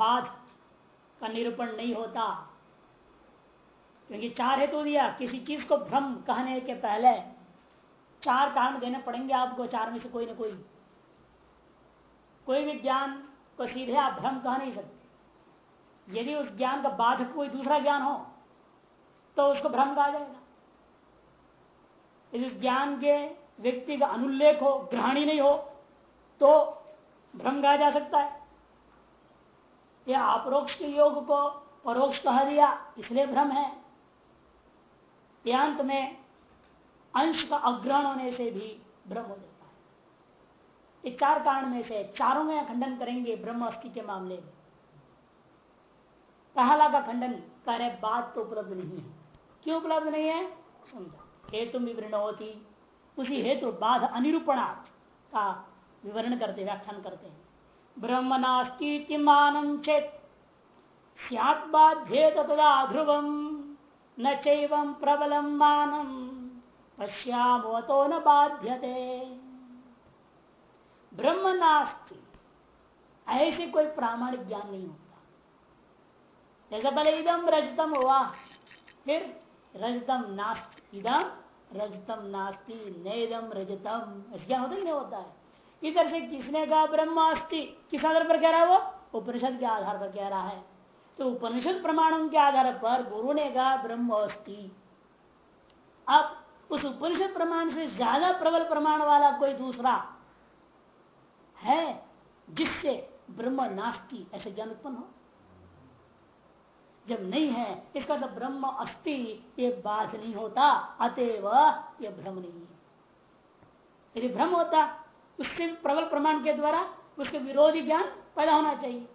बाध का निरूपण नहीं होता। क्योंकि चार हेतु तो दिया। किसी चीज़ को भ्रम कहने के पहले चार कारण देने पड़ेंगे आपको, चार में से कोई ना कोई। कोई भी ज्ञान को सीधे आप भ्रम कह नहीं सकते। यदि उस ज्ञान का बाधक कोई दूसरा ज्ञान हो तो उसको भ्रम कहा जाएगा। यदि उस ज्ञान के व्यक्ति का अनुल्लेख हो, ग्रहणी नहीं हो तो भ्रम कहा जा सकता है। या अपरोक्ष योग को परोक्ष कहा दिया, इसलिए भ्रम है। अंत में अंश का अग्रहण होने से भी भ्रम हो जाता है। ये चार कारण में से चारों में खंडन करेंगे ब्रह्म अस्थि के मामले में। पहला का खंडन करे बात तो उपलब्ध नहीं है। क्यों उपलब्ध नहीं है? समझा। हेतु विवरण होती, उसी हेतु बाध अनिरूपणार्थ का विवरण करते, व्याख्यान करते हैं। ब्रह्म नास्ती मानम चेत सैद्बाध्येत तदा ध्रुवम न चैवं प्रबलम मानम पश्यामो तो न बाध्यते। ब्रह्म नास्ति ऐसे कोई प्रामाणिक ज्ञान नहीं होता। जैसे पहले इदम रजतम हुआ, फिर रजतम नास्ति इदम रजतम नास्ति नेदम रजतम, ऐसे होता ही? नहीं होता है। इधर से किसने कहा ब्रह्मास्ति किस आधार पर कह रहा है वो? उपनिषद के आधार पर कह रहा है। तो उपनिषद प्रमाणों के आधार पर गुरु ने कहा ब्रह्म अस्थि अब उस उपनिषद प्रमाण से ज़्यादा प्रबल प्रमाण वाला कोई दूसरा है जिससे ब्रह्म नास्ति, ऐसे ज्ञान उत्पन्न हो? जब नहीं है, इसका तो ब्रह्म अस्थि ये बात नहीं होता, अतएव ये भ्रम नहीं है। यदि भ्रम होता उसके प्रबल प्रमाण के द्वारा उसके विरोधी ज्ञान पैदा होना चाहिए।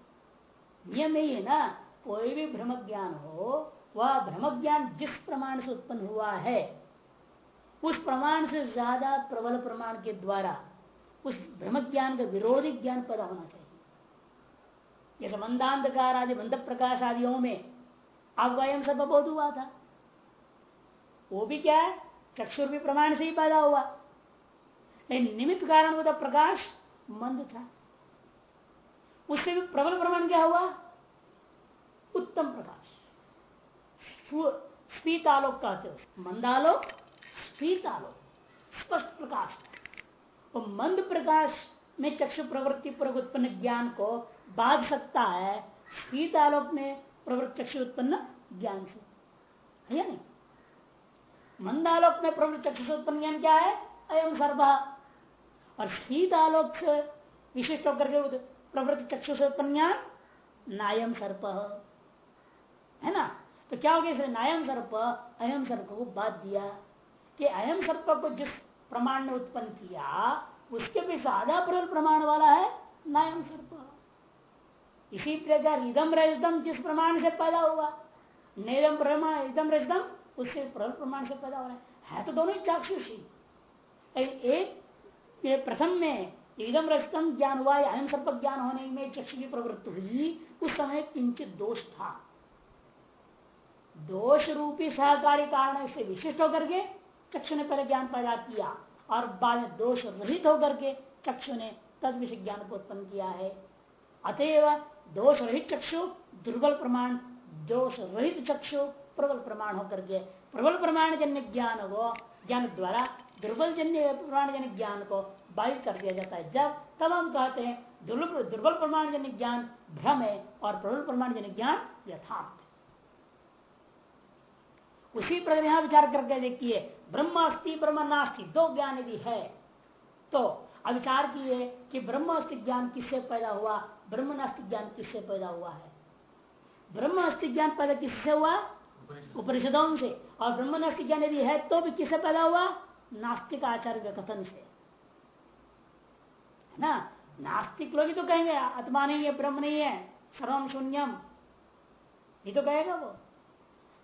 नियम यही है ना, कोई भी भ्रम ज्ञान हो, वह भ्रम ज्ञान जिस प्रमाण से उत्पन्न हुआ है, उस प्रमाण से ज़्यादा प्रबल प्रमाण के द्वारा उस भ्रम ज्ञान का विरोधी ज्ञान पैदा होना चाहिए। जैसे मंदांधकार आदि, मंद प्रकाश आदियों में अवयम सब बोध हुआ था। वो भी क्या है? चक्षुर भी प्रमाण से ही पैदा हुआ। लेकिन निमित्त कारण होता प्रकाश मंद था। उससे भी प्रबल प्रमाण क्या हुआ? उत्तम प्रकाश। स्पीतालोक कहते हो मंदालोक स्पीतालोक स्पष्ट प्रकाश। वो मंद प्रकाश में चक्षु प्रवृत्ति पर उत्पन्न ज्ञान को बाध सकता है स्पीतालोक में प्रवृत्त चक्षु उत्पन्न ज्ञान से। है या नहीं? मंदालोक में प्रवृत्त चक्षु उत्पन्न ज्ञान क्या है? अयम सर्व। और शीत आलोक से विशिष्ट होकर के प्रवृत्त चक्षु से उत्पन्न नायम सर्प। है ना? तो क्या हो गया इसने नायम सर्प अयम सर्प को बात दिया कि अयम सर्प को जिस प्रमाण ने उत्पन्न किया उसके भी ज़्यादा प्रबल प्रमाण वाला है नायम सर्प। इसी प्रकार इदम रजतम जिस प्रमाण से पैदा हुआ नेदम प्रमाण इदम रजतम उससे प्रबल प्रमाण से पैदा हो रहा है, है तो दोनों ही चाक्षुषी। एक प्रथम में इदम रजतम ज्ञान हुआ, या अयम सर्प ज्ञान होने में चक्षु की प्रवृत्ति हुई, उस समय किंचित दोष था। दोष रूपी सहकारी कारण से विशिष्ट होकर के चक्षु ने पहले ज्ञान पैदा किया, और बाद में दोष रहित होकर के चक्षु ने तद विषय ज्ञान को उत्पन्न किया है। अतएव दोष रहित चक्षु, दुर्बल प्रमाण, दोष रहित चक्षु, प्रबल प्रमाण होकर के, प्रबल प्रमाण जन्य ज्ञान को ज्ञान द्वारा दुर्बल जन्य प्रमाण जन्य ज्ञान को बाधित कर दिया जाता है। जब तब हम कहते हैं दुर्बल दुर्बल प्रमाण जन्य ज्ञान भ्रम है और प्रबल प्रमाण जन्य ज्ञान यथार्थ उसी प्रकार यहाँ विचार करके देखिए ब्रह्म अस्थि ब्रह्म नास्ति दो ज्ञान यदि है तो अविचार किए कि ब्रह्म अस्थि ज्ञान किससे पैदा हुआ? ब्रह्म नास्ति ज्ञान किससे पैदा हुआ है? ब्रह्म अस्थि ज्ञान पैदा किससे हुआ? उपनिषदों से। और ब्रह्म नास्ति ज्ञान यदि है तो भी किससे पैदा हुआ? नास्तिक आचार्य के कथन से। है ना? नास्तिक लोग ही तो कहेंगे, आत्मा नहीं है, ब्रह्म नहीं है सर्वम शून्यम। ये तो कहेगा वो।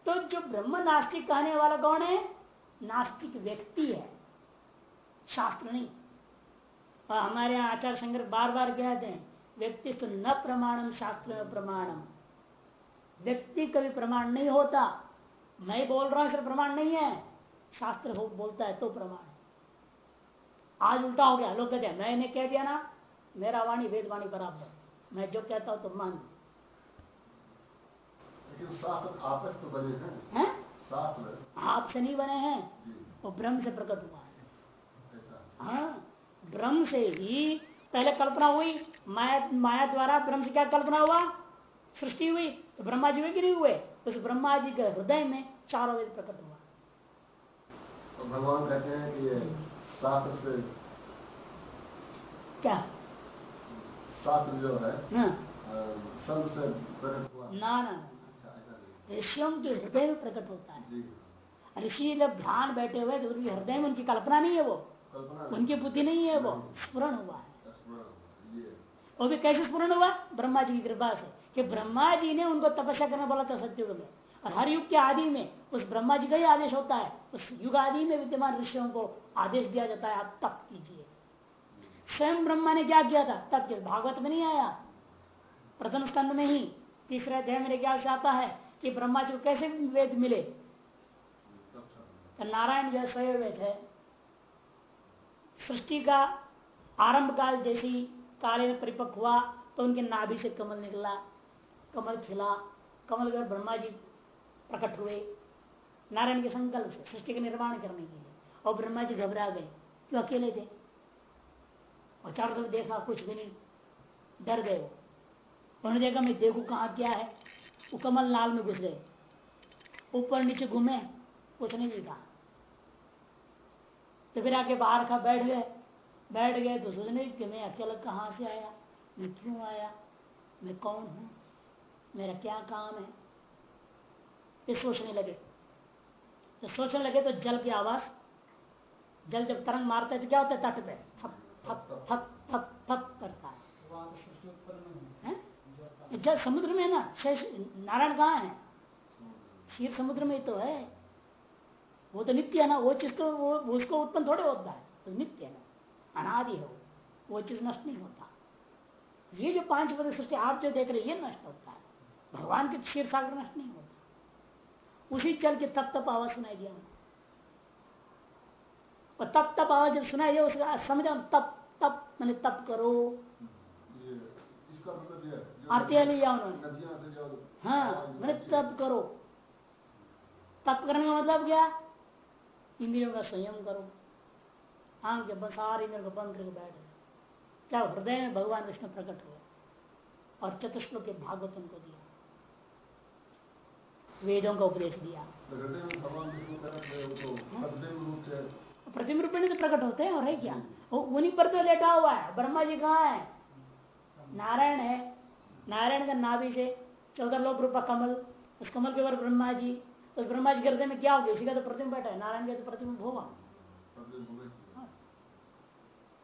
तो जो ब्रह्म नास्तिक कहने वाला कौन है? नास्तिक व्यक्ति है। शास्त्र नहीं और हमारे यहाँ आचार्य शंकर बार बार कहते हैं व्यक्ति तो न प्रमाणम, शास्त्र में प्रमाणम। व्यक्ति कभी प्रमाण नहीं होता। मैं बोल रहा हूँ, सिर्फ़ प्रमाण नहीं है। शास्त्र हो बोलता है तो प्रमाण आज उल्टा हो गया लोग कहते हैं मैंने कह दिया ना मेरा वाणी वेद वाणी बराबर मैं जो कहता हूँ तो मान लेकिन आपस तो बने हैं। हैं? शास्त्र आपसे नहीं बने हैं वो ब्रह्म से प्रकट हुआ है। हाँ ब्रह्म से ही पहले कल्पना हुई माया माया द्वारा ब्रह्म से क्या कल्पना हुआ? सृष्टि हुई तो ब्रह्मा जी हुए कि नहीं हुए उस ब्रह्मा जी के हृदय में चारों वेद प्रकट हुआ। तो भगवान कहते हैं कि ये शास्त्र से क्या? शास्त्र जो है हाँ, संत से प्रकट हुआ। ना ना ना अच्छा ऋषियों के हृदय में प्रकट होता है। ऋषि जब ध्यान बैठे हुए तो उनके हृदय में उनकी कल्पना नहीं है वो। उनकी बुद्धि नहीं है वो। स्फुरण हुआ है। स्मरण ये। वो भी कैसे स्फुरण हुआ? ब्रह्मा जी की कृपा से। कि ब्रह्मा जी ने उनको तपस्या करना बोला था सत्युग में। और हर युग के आदि में उस ब्रह्मा जी का ही आदेश होता है। उस युग आदि में विद्यमान ऋषियों को आदेश दिया जाता है, आप तप कीजिए। स्वयं ब्रह्मा ने क्या किया था? तप किया। भागवत में नहीं आया। प्रथम स्कंद में ही, तीसरे अध्याय मेरे ख्याल से आता है कि ब्रह्मा जी को कैसे वेद मिले? तो नारायण जो स्वयं वेद है सृष्टि का आरंभ काल जैसी काले में परिपक्व हुआ तो उनके नाभि से कमल निकला, कमल खिला। कमल ब्रह्मा जी प्रकट हुए। नारायण के संकल्प से, सृष्टि का निर्माण करने के लिए। और ब्रह्मा जी घबरा गए, क्यों अकेले थे? और चारों तरफ़ देखा, कुछ भी नहीं। डर गए वो। उन्होंने देखा, मैं देखू कहाँ क्या है। वो कमल नाल में घुस गए। ऊपर नीचे घूमे, कुछ नहीं दिखा। तो फिर आके बाहर खा बैठ गए। बैठ गए तो सोचने कि मैं अकेला कहाँ से आया? मैं क्यों आया? मैं कौन हूँ? मेरा क्या काम है? ये सोचने लगे। तो सोचने लगे तो जल की आवाज़, जल जब तरंग मारता है तो क्या होता है तट पे? थप थप थप थप थप करता है? जल समुद्र में ना? शेष, नारायण कहाँ है? शीर समुद्र में ही तो है। वो तो नित्य है ना? वो चीज़ तो वो उसको उत्पन्न थोड़े होता है। तो नित्य है ना? अनादि है वो। वो चीज़ नष्ट नहीं होता। ये जो पाँच पद सृष्टि आप जो देख रहे हैं, ये नष्ट होता है। भगवान के क्षीर सागर नष्ट नहीं होता। उसी चल के तप तप आवाज़ सुनाई दिया और तप तप आवाज़ जब सुनाई दिया उसका समझा तप तप मैंने तप करो। इसका मतलब है, लिया उन्होंने। हाँ मैंने तप करो। तप करने का मतलब क्या? इंद्रियों का संयम करो। आँख के बस सारे इंद्रियों को बंद करके बैठ गए क्या हृदय में भगवान विष्णु प्रकट हुए और चतुष्लोक के भागवत उनको दिया वेदों का उपदेश दिया। तो से प्रतिम रूप में तो प्रकट होते हैं और है क्या? वो उन्हीं पर तो लेटा हुआ है। ब्रह्मा जी कहाँ है? नारायण है। नारायण का नाभि से चौदह लोक रूपा कमल उस कमल के ऊपर ब्रह्मा जी उस ब्रह्मा जी के हृदय में क्या हो गया? इसी का तो प्रतिम बैठा है। नारायण का तो प्रतिम होगा सद्देव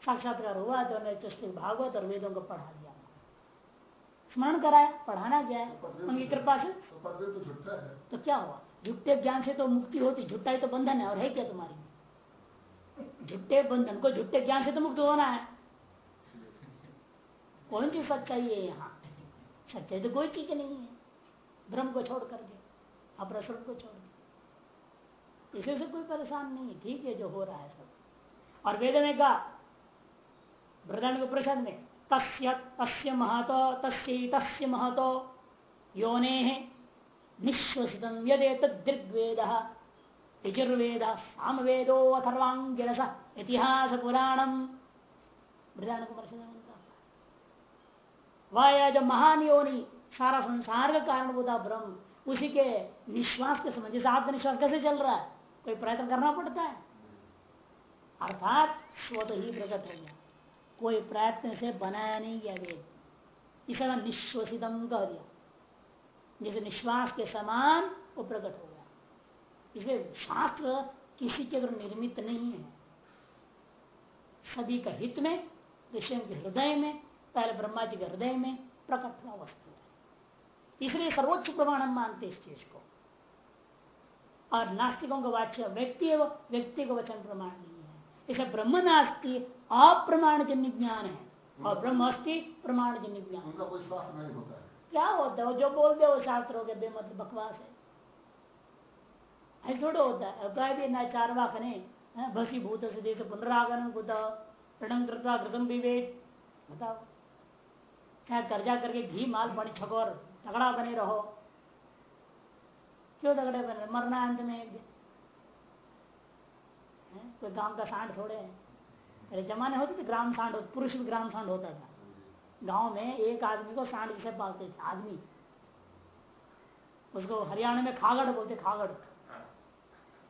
साक्षात्कार हुआ तो चतुष्ट भागवत और वेदों को पढ़ा दिया। स्मरण कराया पढ़ाना गया है उनकी कृपा से। तो क्या हुआ? झुट्टे ज्ञान से तो मुक्ति होती झुट्टा ही तो बंधन है, और है क्या तुम्हारी? झुट्टे बंधन को झुट्टे ज्ञान से तो मुक्त होना है। कौन सी सच्चाई है यहाँ? सच्चाई तो कोई चीज़ नहीं है। ब्रह्म को छोड़ कर दे अपरस्वर को छोड़ दे इसे से कोई परेशान नहीं, ठीक है, जो हो रहा है सब। और वेद में कहा वृदान के प्रसाद में तस्य तस्य महतो, तस्य तस्य महतो। योने निश्वसित यदेत दृग्वेद यजुर्वेद, सामवेदो अथर्वांगिरस इतिहास पुराणम वृदान को प्रसाद में कहा वह जो महान योनि, सारा संसार का कारण होता ब्रह्म उसी के निश्वास के समझ जैसे आपका निश्वास कैसे चल रहा है कोई प्रयत्न करना पड़ता है? अर्थात स्वतः ही प्रकट हो। गया कोई प्रयत्न से बनाया नहीं गया वेद। इसे निश्वसितम कह दिया। जैसे निश्वास के समान वो प्रकट हो गया। इसलिए शास्त्र किसी के द्वारा निर्मित नहीं है। सभी का हित में ऋषि के हृदय में, पहले ब्रह्मा जी के हृदय में प्रकट हुआ वस्तु है। इसलिए सर्वोच्च प्रमाण हम मानते इस चीज़ को। और नास्तिकों का वाच्य व्यक्ति व्यक्ति का वचन प्रमाण नहीं है। इसे ब्रह्म नास्ति अप्रमाण जन्य ज्ञान है। और ब्रह्म अस्थि प्रमाण जन्य ज्ञान। उनका कोई शास्त्र नहीं होता है। क्या होता है? वो जो बोल दे वो शास्त्र हो गया बेमत बकवास है। ऐसे थोड़ा होता है। कह दिया ना चार वाक ने भसी भूत से देश पुनरागन कुत ऋणम कृता कृतम विवेक बताओ। चाहे कर्जा करके घी माल पानी छकोर तगड़ा बने रहो। क्यों तगड़े बने? मरना अंत में। कोई गाँव का सांड थोड़े है। अरे जमाने होते थे ग्राम सांड पुरुष भी ग्राम सांड होता था। गाँव में एक आदमी को सांड जिसे पालते थे, आदमी। उसको हरियाणा में खागड़ बोलते, खागड़।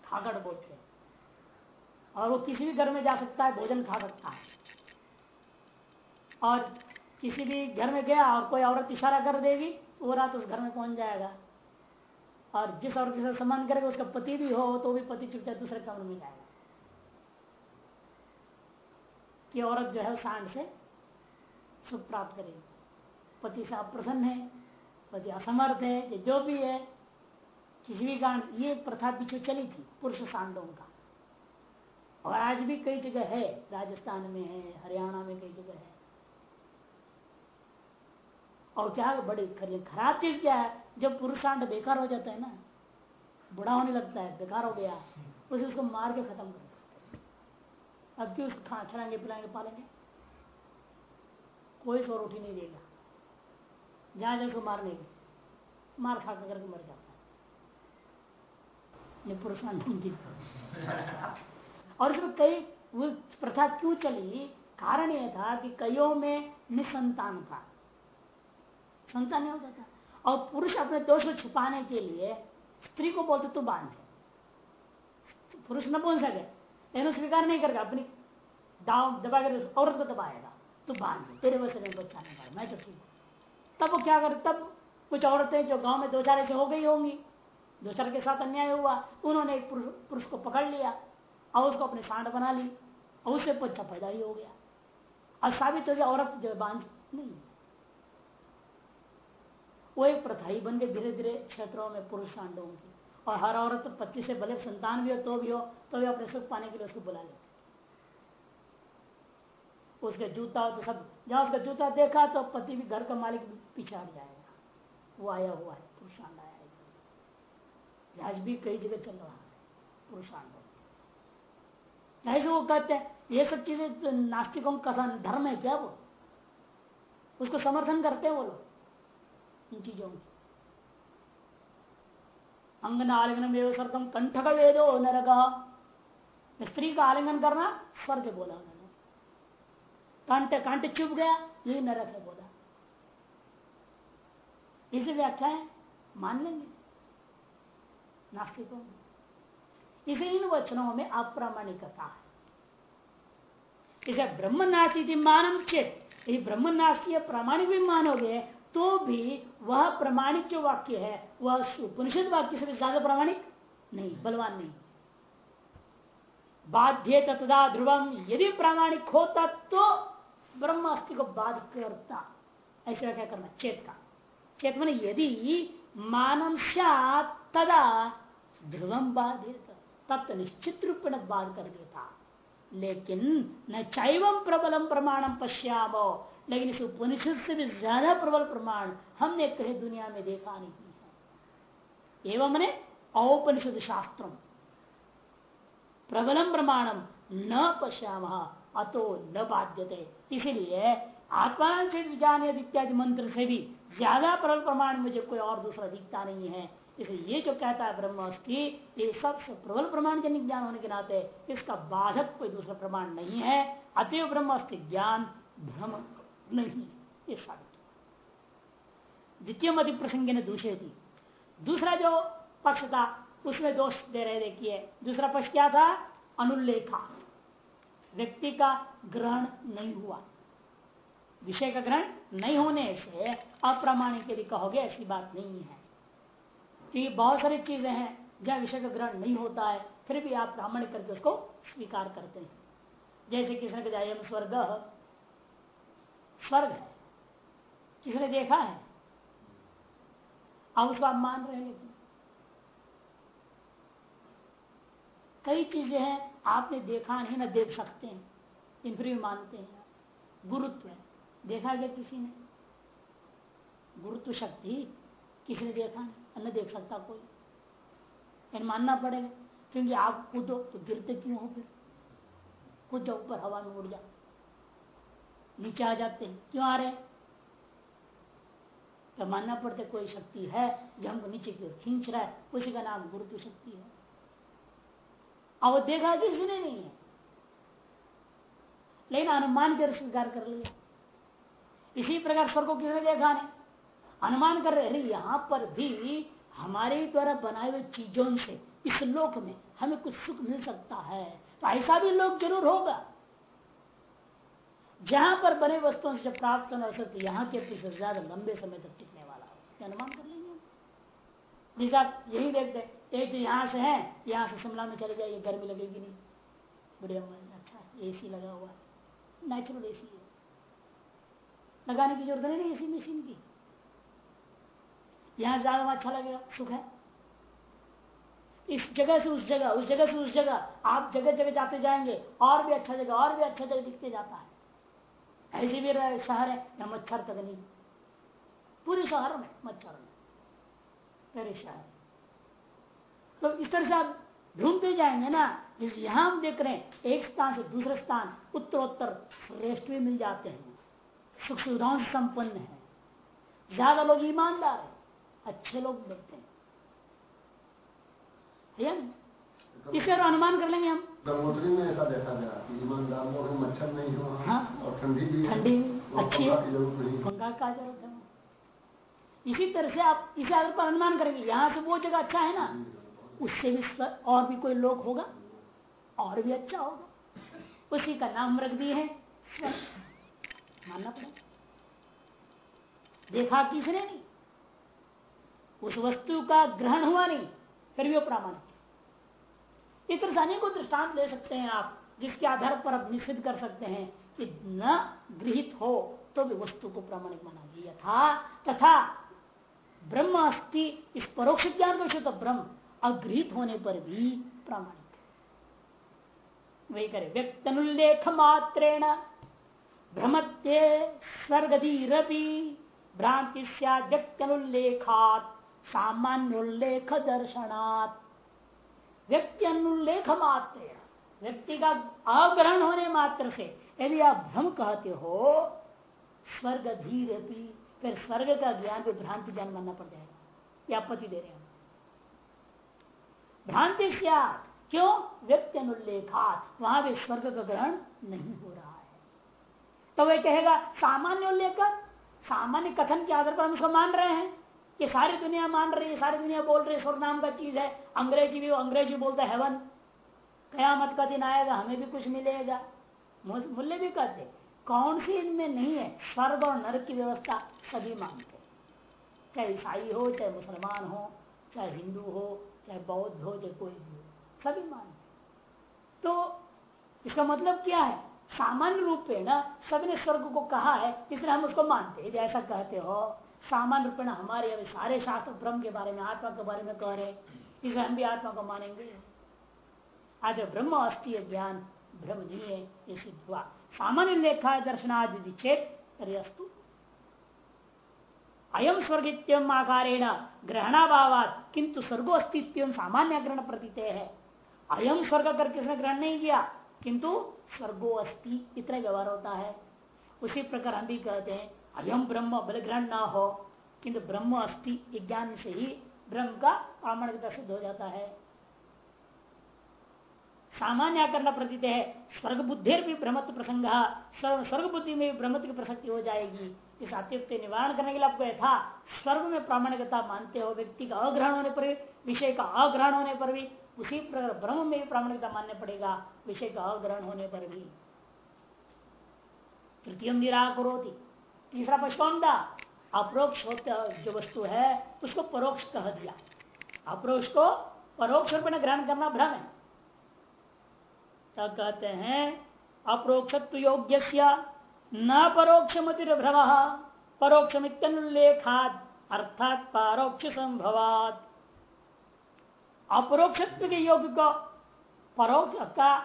खागड़ बोलते। और वो किसी भी घर में जा सकता है, भोजन खा सकता है। और किसी भी घर में गया और कोई औरत इशारा कर देगी, वो रात उस घर में पहुँच जाएगा। और जिस औरत के साथ सम्मान करेगा, उसका पति भी हो तो भी पति चुपचाप दूसरे कमरे में जाएगा। कि औरत जो है सांड से सुख प्राप्त करेगी पति से अप्रसन्न है, पति असमर्थ है जो भी है, किसी भी कारण ये प्रथा पीछे चली थी, पुरुष सांडों का। और आज भी कई जगह है, राजस्थान में है, हरियाणा में कई जगह है। और क्या बड़ी खराब चीज़ क्या है, जब पुरुषांड बेकार हो जाता है ना बुढ़ा होने लगता है, बेकार हो गया, उसे उसको मार के खत्म कर। अब क्यों उसको खा छड़ाएँगे पिलाएँगे, पालेंगे? कोई सौ रोटी नहीं देगा। जहाँ उसको मारने की मार खा करके मर जाता है। पुरुषांड और इसमें कई वो प्रथा क्यों चली? कारण यह था कि कईयों में निसंतान था। संतान नहीं होता था और पुरुष अपने दोष को छिपाने के लिए स्त्री को बोलते तो बाँध। पुरुष न बोल सके। लेकिन स्वीकार नहीं करेगा, अपनी दाव दबा कर औरत को दबाएगा। तो बाँध तेरे वजह से बच्चा नहीं मैं तो ठीक तब वो क्या कर, तब कुछ औरतें जो गाँव में दो चार ऐसे हो गई होंगी दो चार के साथ अन्याय हुआ, उन्होंने एक पुरुष को पकड़ लिया, और उसको अपने सांड बना ली, और उससे बच्चा पैदा ही हो गया। और साबित हो गया, औरत जो बांझ नहीं वो एक प्रथा ही बन गई धीरे धीरे क्षेत्रों में पुरुष सांडों की। और हर औरत तो पति से भले संतान भी हो तो भी हो तो भी अपने सुख पाने के लिए उसको बुला लेते उसके जूता तो सब, जहाँ उसका जूता देखा तो पति भी घर का मालिक पीछे हट जाएगा। वो आया हुआ है पुरुषांड आया है। आज भी कई जगह चल रहा है पुरुषांड ऐसे वो कहते हैं, ये सब चीज़ें तो नास्तिकों का धर्म है क्या वो? उसको समर्थन करते हैं वो लोग, इन चीज़ों की अंगन आलिंगन स्वर्गम कंठक वेदो नरक स्त्री का आलिंगन करना स्वर्ग बोला उन्होंने कंठ कंठ चुप गया, ये नरक है बोला। इसे व्याख्या है, मान लेंगे। नास्तिकों इसे इन वचनों में अप्रामाणिकता है। इसे ब्रह्मनाथी मानम चेत, यदि ब्रह्मनाथ की प्रामाणिक भी मानोगे तो भी वह प्रमाणिक जो वाक्य है, वह उपनिषद वाक्य से भी ज़्यादा प्रमाणिक नहीं, बलवान नहीं। बाध्य तथा ध्रुवम यदि प्रामाणिक होता तो ब्रह्म अस्थि को बाध करता। ऐसा क्या करना, चेत का। चेत मैंने यदि मानम तदा ध्रुवम बाधित तत्व निश्चित रूप में बाध कर देता। लेकिन न चैवम प्रबलम प्रमाणम पश्यामो लेकिन इस उपनिषद से भी ज़्यादा प्रबल प्रमाण हमने कहीं दुनिया में देखा नहीं है। एवं मैंने औपनिषद शास्त्र प्रबलम प्रमाणम न पश्याम, अतो न बाध्यते। इसीलिए आत्मान से इत्यादि मंत्र से भी ज़्यादा प्रबल प्रमाण मुझे कोई और दूसरा दिखता नहीं है। इसलिए ये जो कहता है ब्रह्म अस्थि ये सबसे प्रबल प्रमाण जनिक ज्ञान होने के नाते इसका बाधक कोई दूसरा प्रमाण नहीं है। अतएव ब्रह्म अस्थि ज्ञान भ्रम नहीं, ये साबित द्वितीय मधि प्रसंग ने दूसरे थी दूसरा जो पक्ष था, उसमें दोष दे रहे देखिए दूसरा पक्ष क्या था? अनुल्लेखा व्यक्ति का ग्रहण नहीं हुआ। विषय का ग्रहण नहीं होने से अप्रामाणिक यदि कहोगे, ऐसी बात नहीं है। कि बहुत सारी चीज़ें हैं, जहाँ विषय का ग्रहण नहीं होता है, फिर भी आप ब्राह्मण करके उसको स्वीकार करते हैं। जैसे किसने के जाए स्वर्ग स्वर्ग है। किसने देखा है? अब उसको आप मान रहे हैं कई चीज़ें हैं, आपने देखा नहीं, ना देख सकते हैं इन फिर भी मानते हैं। गुरुत्व है। देखा गया किसी ने? गुरुत्व शक्ति किसी ने देखा नहीं? न देख सकता कोई। इन मानना पड़ेगा, क्योंकि आप कूदो तो गिरते क्यों हो फिर? कूद जाओ ऊपर हवा में उड़ जाओ। नीचे आ जाते हैं? क्यों आ रहे तो मानना पड़ता कोई शक्ति है जो हमको नीचे की ओर खींच रहा है? उसी का नाम गुरु की शक्ति है। और वो देखा किसी ने नहीं है। लेकिन अनुमान कर स्वीकार कर लिया। इसी प्रकार स्वर को किसने देखा नहीं अनुमान कर रहे यहाँ पर भी हमारे द्वारा बनाए हुए चीज़ों से इस लोक में हमें कुछ सुख मिल सकता है। तो ऐसा भी लोग ज़रूर होगा। जहाँ पर बने वस्तुओं से प्राप्त करना सकते यहाँ के पीछे ज़्यादा लंबे समय तक टिकने वाला हो। अनुमान कर लेंगे जिस यही देखते एक तो यहाँ से है, यहाँ से शिमला में चले जाइए, गर्मी लगेगी नहीं। बढ़िया अच्छा एसी लगा हुआ नेचुरल एसी है। लगाने की ज़रूरत नहीं एसी मशीन की। यहाँ ज़्यादा अच्छा लगेगा, सुख है। इस जगह से उस जगह उस जगह से उस जगह, आप जगह जगह जाते जाएँगे, और भी अच्छा जगह, और भी अच्छा जगह दिखते जाता है। ऐसे भी शहर है या मच्छर तक नहीं। पूरे शहर में मच्छर में मेरे शहर। तो इस तरह से आप ढूंढते जाएँगे ना जिस यहाँ हम देख रहे हैं एक स्थान से दूसरे स्थान उत्तरोत्तर श्रेष्ठ भी मिल जाते हैं। सुख सुविधाओं से संपन्न है। ज़्यादा लोग ईमानदार है अच्छे लोग मिलते हैं। इसे अनुमान कर लेंगे हम। गंगोत्री में ऐसा देखा गया कि ईमानदार लोग हैं मच्छर नहीं हो हाँ? और ठंडी भी ठंडी अच्छी। पंखा का ज़रूरत है। इसी तरह से आप इसे आधार पर अनुमान करेंगे यहाँ से वो जगह अच्छा है ना उससे भी और भी कोई लोग होगा और भी अच्छा होगा। उसी का नाम रख दिए है मानना पड़ेगा। देखा किसने नहीं? उस वस्तु का ग्रहण हुआ नहीं फिर भी वो प्रामाणिक। इस तरह अनेकों दृष्टांत ले सकते हैं आप, जिसके आधार पर आप निश्चित कर सकते हैं कि न गृहित हो तो भी वस्तु को प्रामाणिक माना गया था तथा ब्रह्म अस्थि इस परोक्ष ज्ञान विषय तो ब्रह्म अगृहित होने पर भी प्रामाणिक वही करे व्यक्त व्यक्तनुल्लेख मात्रेण भ्रमत्ये स्वर्गधीरपी भ्रांति व्यक्तनुल्लेखात सामान्योल्लेख दर्शनात् व्यक्ति अनुल्लेख मात्र व्यक्ति का अग्रहण होने मात्र से। यदि आप भ्रम कहते हो, स्वर्ग धीर फिर स्वर्ग का ज्ञान भी भ्रांति ज्ञान मानना पड़ जाएगा। या आपत्ति दे रहे हैं। भ्रांति क्यों? व्यक्ति अनुल्लेखात। वहाँ भी स्वर्ग का ग्रहण नहीं हो रहा है। तो वह कहेगा, सामान्य उल्लेख, सामान्य कथन के आधार पर हम उसको मान रहे हैं। ये सारी दुनिया मान रही है, सारी दुनिया बोल रही है स्वर्ग नाम का चीज़ है। अंग्रेज़ी भी, अंग्रेज़ी बोलता है, हेवन, कयामत का दिन आएगा, हमें भी कुछ मिलेगा। मूल्य भी कहते कौन सी इनमें नहीं है? स्वर्ग और नरक की व्यवस्था सभी मानते चाहे ईसाई हो, चाहे मुसलमान हो, चाहे हिंदू हो, चाहे बौद्ध हो, चाहे कोई भी हो, सभी मानते तो इसका मतलब क्या है? सामान्य रूप में ना सभी ने स्वर्ग को कहा है इसलिए हम उसको मानते यदि ऐसा कहते हो सामान्य रूप में हमारे अभी सारे शास्त्र ब्रह्म के बारे में, आत्मा के बारे में कह रहे हैं। इसे हम भी आत्मा को मानेंगे। आज ब्रह्म अस्थि ज्ञान। ब्रह्म नहीं है, ये सिद्ध हुआ। सामान्य लेखा दर्शनादि चेत अस्तु। अयम स्वर्गित्यम आकारेण ग्रहणाभावात किंतु स्वर्गो अस्तित्व सामान्य ग्रहण प्रतीत है। अयम स्वर्ग कर किसने ग्रहण नहीं किया? किंतु स्वर्गो अस्थि इतना व्यवहार होता है। उसी प्रकार हम भी कहते हैं अयम ब्रह्म बलग्रहण ना हो किंतु ब्रह्म अस्थि ज्ञान से ही ब्रह्म का प्रामाणिकता सिद्ध हो जाता है। सामान्य करना प्रतीत है स्वर्ग बुद्धि भी ब्रह्मत्व प्रसंग, स्वर्ग बुद्धि में भी ब्रह्मत्व की प्रसक्ति हो जाएगी। इस अतिरिक्त निवारण करने के लिए आपको यथा स्वर्ग में प्रामाणिकता मानते हो, व्यक्ति का अग्रहण होने पर विषय का अग्रहण होने पर भी, उसी प्रकार ब्रह्म में भी प्रामाणिकता मानने पड़ेगा, विषय का अग्रहण होने पर भी। तृतीय निराकरोती। तीसरा पशुमदा अप्रोक्ष होता जो वस्तु है, उसको परोक्ष कह दिया। अप्रोक्ष को परोक्ष रूप में ग्रहण करना भ्रम है। तब कहते हैं अप्रोक्षत्व योग्य न परोक्ष मतिर भ्रम परोक्ष मित्युल्लेखाद अर्थात परोक्ष संभवात अपरोक्षत्व के योग को परोक्ष का,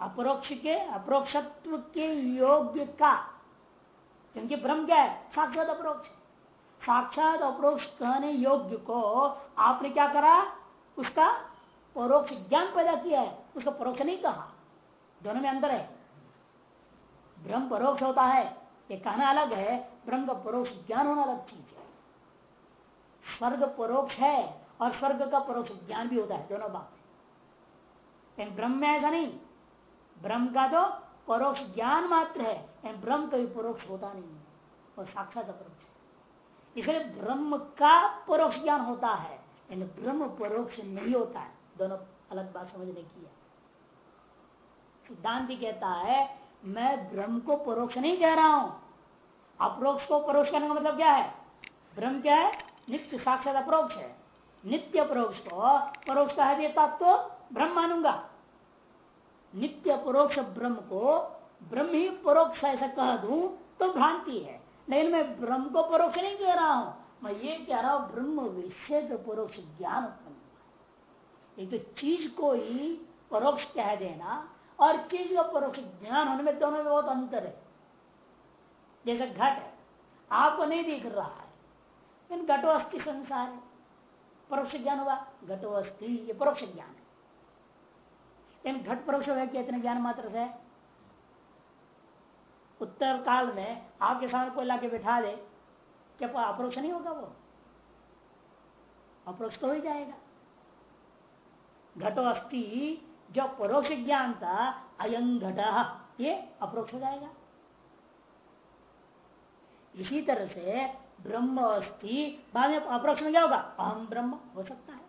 अपरोक्ष के, अप्रोक्षत्व के योग्य का क्योंकि ब्रह्म क्या है? साक्षात अप्रोक्ष। साक्षात अप्रोक्ष कहने योग्य को आपने क्या करा? उसका परोक्ष ज्ञान पैदा किया है। उसको परोक्ष नहीं कहा। दोनों में अंदर है। ब्रह्म परोक्ष होता है, ये कहना अलग है, ब्रह्म का परोक्ष ज्ञान होना अलग चीज़ है। स्वर्ग परोक्ष है और स्वर्ग का परोक्ष ज्ञान भी होता है, दोनों बात। ब्रह्म में ऐसा नहीं। ब्रह्म का तो परोक्ष ज्ञान मात्र है। ब्रह्म का भी परोक्ष होता नहीं है, वो साक्षात अपरोक्ष इसलिए ब्रह्म का परोक्ष ज्ञान होता है, लेकिन ब्रह्म परोक्ष नहीं होता है। दोनों अलग बात समझने की है। सिद्धांति कहता है, मैं ब्रह्म को परोक्ष नहीं कह रहा हूँ। अप्रोक्ष को परोक्ष करने का मतलब क्या है? ब्रह्म क्या है? नित्य, साक्षात अप्रोक्ष है। नित्य परोक्ष को परोक्ष का है तत्व तो ब्रह्म मानूँगा। नित्य परोक्ष ब्रह्म को ब्रह्म ही परोक्ष ऐसा कह दू तो भ्रांति है। लेकिन मैं ब्रह्म को परोक्ष नहीं कह रहा हूँ। मैं ये कह रहा हूँ, ब्रह्म विषय तो परोक्ष ज्ञान उत्पन्न एक तो चीज़ को ही परोक्ष कह देना और चीज़ का परोक्ष ज्ञान होने में दोनों में बहुत अंतर है। जैसे घट है, आपको नहीं दिख रहा है, लेकिन घटो अस्थि संसार है। परोक्ष ज्ञान हुआ घटो अस्थि ये परोक्ष ज्ञान है। लेकिन घट परोक्ष हो गया इतने ज्ञान मात्र से? उत्तर काल में आपके सामने कोई लाके बैठा दे, क्या अप्रोक्ष नहीं होगा वो? अप्रोक्ष तो हो ही जाएगा। घटो अस्थि जो परोक्ष ज्ञान था, अयं घट, ये अप्रोक्ष हो जाएगा। इसी तरह से ब्रह्म अस्थि बाद में अप्रोक्ष में क्या होगा? अहम ब्रह्म हो सकता है।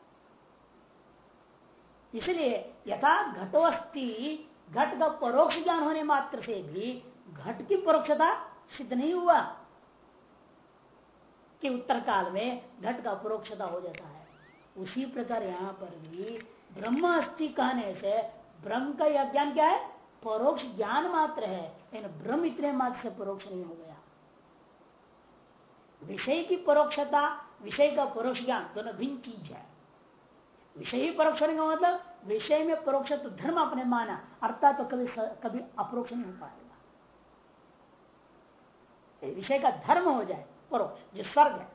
इसलिए यथा घटोस्थि घट का परोक्ष ज्ञान होने मात्र से भी घट की परोक्षता सिद्ध नहीं हुआ कि उत्तर काल में घट का परोक्षता हो जाता है। उसी प्रकार यहाँ पर भी ब्रह्म अस्थि कहने से ब्रह्म का यह ज्ञान क्या है? परोक्ष ज्ञान मात्र है। लेकिन ब्रह्म इतने मात्र से परोक्ष नहीं हो गया। विषय की परोक्षता, विषय का परोक्ष ज्ञान दोनों भिन्न चीज़ है। विषय ही परोक्ष का मतलब विषय में परोक्ष तो धर्म अपने माना, अर्थात तो कभी कभी अपरोक्ष नहीं हो पाएगा विषय का धर्म हो जाए, परोक्ष, जो स्वर्ग है,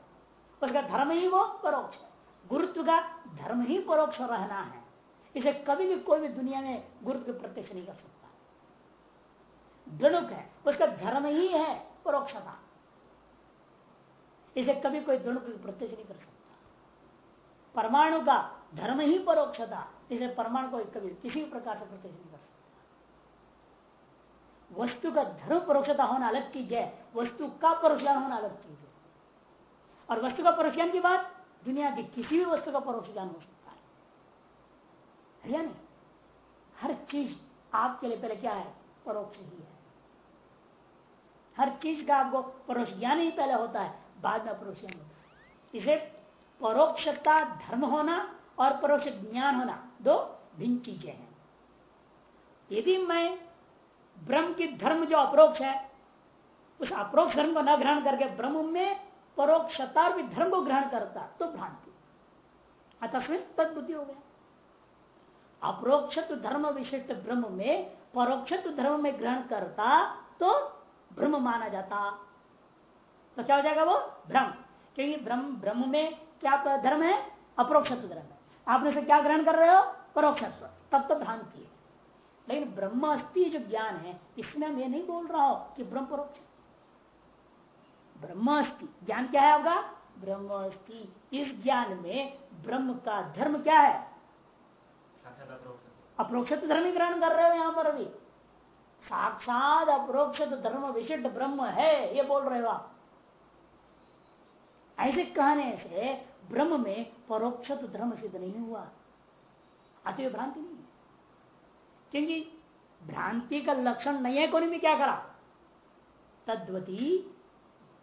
उसका धर्म ही वो परोक्ष। है गुरुत्व का धर्म ही परोक्ष रहना है। इसे कभी भी कोई भी दुनिया में गुरुत्व प्रत्यक्ष नहीं कर सकता। दृणुक है, उसका धर्म ही है परोक्षता। इसे कभी कोई दृणुक प्रत्यक्ष नहीं कर सकता। परमाणु का धर्म ही परोक्षता, इसे परमाणु को कभी किसी प्रकार से प्रत्यक्ष नहीं कर सकता। वस्तु का धर्म परोक्षता होना अलग चीज़ है, वस्तु का परोक्ष होना अलग चीज़ है। और वस्तु का परोक्ष की बात, दुनिया की किसी भी वस्तु का परोक्ष हो सकता है। या नहीं? हर चीज़ आपके लिए पहले क्या है? परोक्ष ही है। हर चीज़ का आपको परोक्ष ज्ञान ही पहले होता है, बाद में परोक्ष ज्ञान होता है। इसे परोक्षता धर्म होना और परोक्ष ज्ञान होना, दो भिन्न चीज़ें हैं। यदि मैं ब्रह्म की धर्म जो अप्रोक्ष है, उस अप्रोक्ष धर्म को न ग्रहण करके ब्रह्म में परोक्षता भी धर्म को ग्रहण करता तो भ्रांति। अतस्विन तदबुद्धि हो गया। अप्रोक्षत धर्म विशिष्ट ब्रह्म में परोक्षत धर्म में ग्रहण करता तो ब्रह्म माना जाता। तो क्या हो जाएगा वो? ब्रह्म। क्योंकि ब्रह्म ब्रह्म में क्या धर्म है? अप्रोक्षत्व धर्म है। आपने से क्या ग्रहण कर रहे हो? परोक्षत्व। तब तो भ्रांति है। लेकिन ब्रह्म अस्थि जो ज्ञान है इसमें मैं नहीं बोल रहा हूँ कि ब्रह्म परोक्ष ब्रह्म अस्थि ज्ञान क्या है आपका? ब्रह्म अस्थि इस ज्ञान में ब्रह्म का धर्म क्या है? अप्रोक्षित धर्म ही ग्रहण कर रहे हो यहाँ पर अभी। साक्षात अप्रोक्षित धर्म विशिष्ट ब्रह्म है ये बोल रहे हो आप। ऐसे कहने से ब्रह्म में परोक्ष धर्म सिद्ध नहीं हुआ। अतः भ्रांति नहीं क्योंकि भ्रांति का लक्षण नहीं है, कोई भी क्या करा? तद्वती,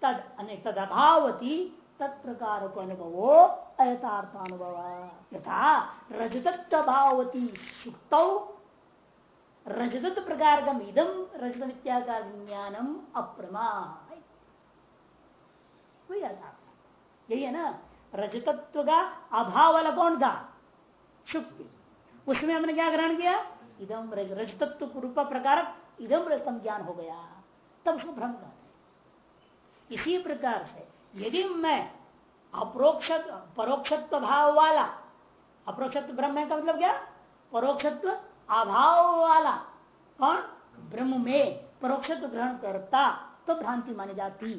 तद तद अभावती तत्प्रकार को अनुभवो अयथार्थ अनुभव यथा रजतत्व भावती सुक्त रजत प्रकार का इदम रजत इत्याकार ज्ञानम अप्रमा यही है ना? रजतत्व का अभाव वाला कौन था? शुक्ति। उसमें हमने क्या ग्रहण किया? इदम रज रजतत्व रूप प्रकार इदम रजतम ज्ञान हो गया। तब उसको भ्रम कर इसी प्रकार से यदि मैं अप्रोक्ष परोक्षत्व भाव वाला अप्रोक्षत्व ब्रह्म का मतलब क्या? परोक्षत्व अभाव वाला कौन? ब्रह्म में परोक्षत्व ग्रहण करता तो भ्रांति मानी जाती।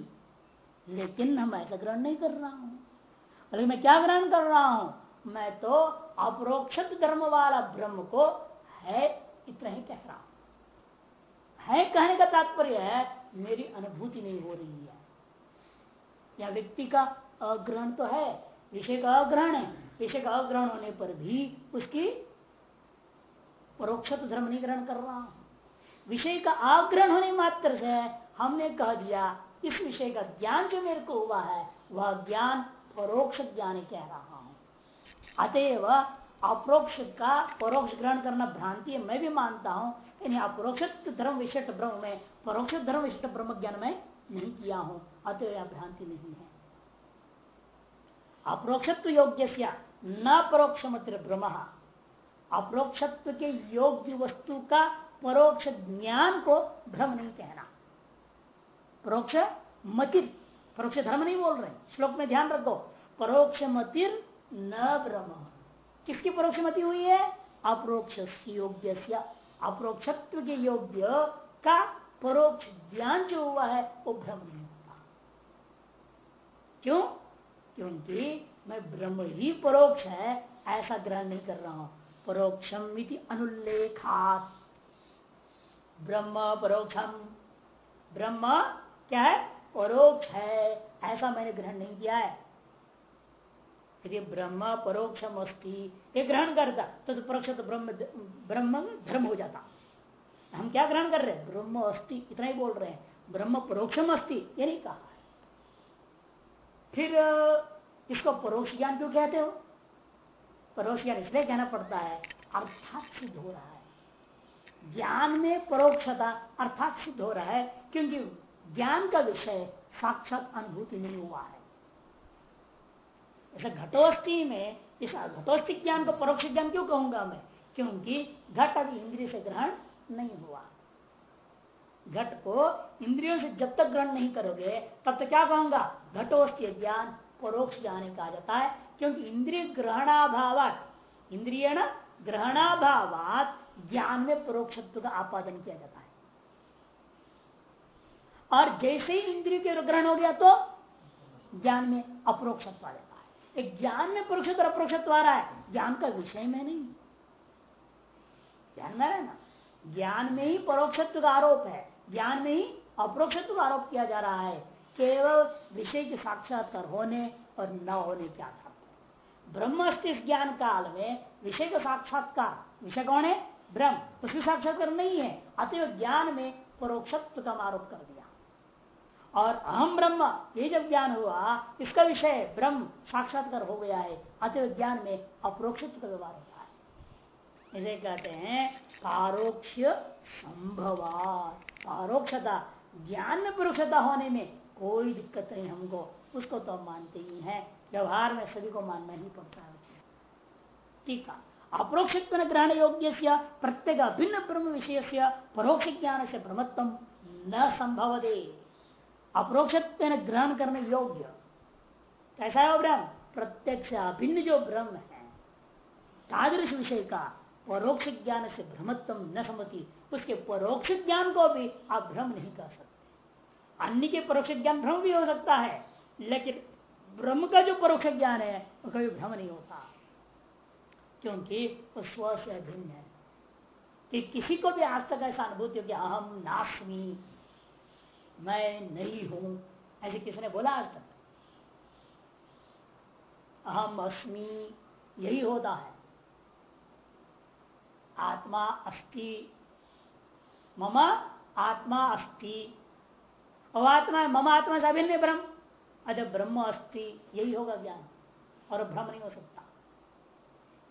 लेकिन हम ऐसा ग्रहण नहीं कर रहा हूँ। अरे मैं क्या ग्रहण कर रहा हूँ? मैं तो अप्रोक्षित धर्म वाला ब्रह्म को है इतना ही कह रहा हूँ। कहने का तात्पर्य है, मेरी अनुभूति नहीं हो रही है। या व्यक्ति का अग्रहण तो है, विषय का अग्रहण है। विषय का अग्रहण होने पर भी उसकी परोक्ष धर्म नहीं ग्रहण कर रहा हूँ। विषय का आग्रहण होने मात्र से हमने कह दिया, इस विषय का ज्ञान जो मेरे को हुआ है, वह ज्ञान परोक्ष ज्ञान कह रहा हूँ। अतएव अप्रोक्ष का, परोक्ष ग्रहण करना भ्रांति है। मैं भी मानता हूँ यानी अपरोक्ष धर्म विशिष्ट ब्रह्म में परोक्ष धर्म विशिष्ट ब्रह्म ज्ञान में नहीं किया हूँ, अतः यह भ्रांति नहीं है। अप्रोक्षत्व योग्य न परोक्ष ब्रह्म। अप्रोक्षत्व के योग्य वस्तु का परोक्ष ज्ञान को भ्रम नहीं कहना। परोक्ष मतिर, परोक्ष धर्म नहीं बोल रहे। श्लोक में ध्यान रखो, परोक्ष मतिर न ब्रह्म। किसकी परोक्ष मति हुई है? अप्रोक्ष योग्य अप्रोक्षत्व के योग्य का परोक्ष ज्ञान जो हुआ है, वो भ्रम नहीं होता। क्यों? क्योंकि मैं ब्रह्म ही परोक्ष है, ऐसा ग्रहण नहीं कर रहा हूँ। परोक्षम अनुल्लेखात। ब्रह्म परोक्षम। ब्रह्म क्या है? परोक्ष है। ऐसा मैंने ग्रहण नहीं किया है। यदि ब्रह्म परोक्षम अस्थि ये ग्रहण करता तो परोक्ष तो ब्रह्म ब्रह्म धर्म हो जाता। हम क्या ग्रहण कर रहे हैं? ब्रह्म अस्थि इतना ही बोल रहे हैं। ब्रह्म परोक्षम अस्थि ये नहीं कहा। फिर, इसको परोक्ष ज्ञान क्यों कहते हो? परोक्ष ज्ञान इसलिए कहना पड़ता है, अर्थात सिद्ध हो रहा है। ज्ञान में परोक्षता अर्थात सिद्ध हो रहा है, क्योंकि ज्ञान का विषय साक्षात अनुभूति नहीं हुआ है। ऐसा घटोस्थी में, इस घटोस्थी ज्ञान को, परोक्ष ज्ञान क्यों कहूँगा मैं? क्योंकि घट अभी इंद्रिय से ग्रहण नहीं हुआ। घट को इंद्रियों से जब तक ग्रहण नहीं करोगे, तब तक क्या कहूँगा? घटोस्थी ज्ञान, परोक्ष ज्ञान कहा जाता है। क्योंकि इंद्रिय ग्रहणाभाव इंद्रिय ग्रहणाभाव ज्ञान में परोक्षत्व का आपादन किया जाता है। और जैसे ही इंद्रिय के ग्रहण हो गया तो ज्ञान में अप्रोक्षत्व आ जाता है। ज्ञान में परोक्ष और अप्रोक्षत्व आ रहा है। ज्ञान का विषय में नहीं। ध्यान में रहना ज्ञान में ही परोक्षत्व का आरोप है। ज्ञान में ही अप्रोक्षत्व का आरोप किया जा रहा है। केवल विषय के साक्षात्कार होने और न होने के आधार पर। ब्रह्म ज्ञान काल में विषय का साक्षात्कार, विषय कौन है? ब्रह्म। उसमें साक्षात्कार नहीं है। अतएव ज्ञान में परोक्षत्व का आरोप कर दिया और अहम ब्रह्म ये जब ज्ञान हुआ, इसका विषय ब्रह्म साक्षात्कार हो गया है। अतएव ज्ञान में अप्रोक्षित का व्यवहार होता है। इसे कहते हैं पारोक्ष संभवात। पारोक्षता, ज्ञान में परोक्षता होने में कोई दिक्कत नहीं हमको। उसको तो हम मानते ही हैं। व्यवहार में सभी को मानना ही पड़ता है। ठीक है। अप्रोक्ष ग्रहण योग्य प्रत्येक अभिन्न ब्रह्म विषय से, परोक्ष ज्ञान से ब्रह्मत्म न संभव दे अप्रोक्ष ग्रहण करने योग्य। कैसा है ब्रह्म? प्रत्यक्ष अभिन्न जो ब्रह्म है। तादृश विषय का परोक्ष ज्ञान से भ्रमत्व न समति उसके परोक्ष ज्ञान को भी आप भ्रम नहीं कर सकते। अन्य के परोक्ष ज्ञान भ्रम भी हो सकता है, लेकिन ब्रह्म का जो परोक्ष ज्ञान है, वो कभी भ्रम नहीं होता। क्योंकि वो स्व से अभिन्न है। कि किसी को भी आज तक ऐसा अनुभूति हो कि अहम नास्मी मैं नहीं हूँ, ऐसे किसने बोला आज तक? अहम अस्मी, यही होता है। आत्मा अस्ति, मम आत्मा अस्ति। और आत्मा, मम आत्मा से अभिन्न ब्रह्म। अरे ब्रह्म अस्ति, यही होगा ज्ञान। और भ्रम नहीं हो सकता।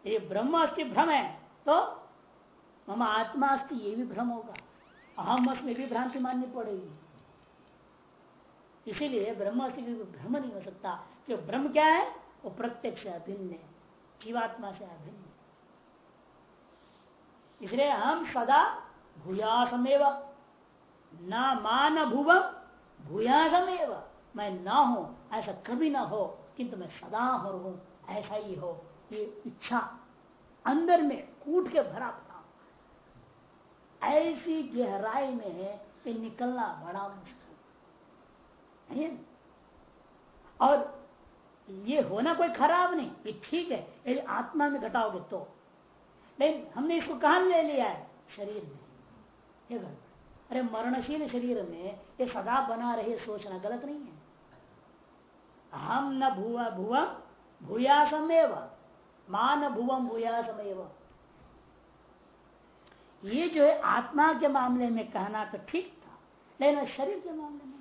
ये ब्रह्म अस्थि भ्रम है तो मम आत्मा अस्थि ये भी भ्रम होगा। अहम में भी भ्रांति माननी पड़ेगी। इसीलिए ब्रह्म से भ्रम नहीं हो सकता। कि ब्रह्म क्या है? वो प्रत्यक्ष अभिन्न है। जीवात्मा से अभिन्न इसलिए हम सदा भूयासमेव न मान भुवम भूयासमेव मैं ना हो, ऐसा कभी ना हो, किंतु मैं सदा हो हूँ ऐसा ही हो। ये इच्छा अंदर में कूट के भरा पड़ा। ऐसी गहराई में है कि निकलना बड़ा मुश्किल। और ये होना कोई खराब नहीं। ये ठीक है। यदि आत्मा में घटाओगे तो। लेकिन हमने इसको कहा ले लिया है? शरीर में। ये अरे मरणशील शरीर में ये सदा बना रहे सोचना गलत नहीं है। हम न भुआ भुआ भूयासमेव। मान भुवम भूयासमेव। ये जो है आत्मा के मामले में कहना तो ठीक था। लेकिन शरीर के मामले में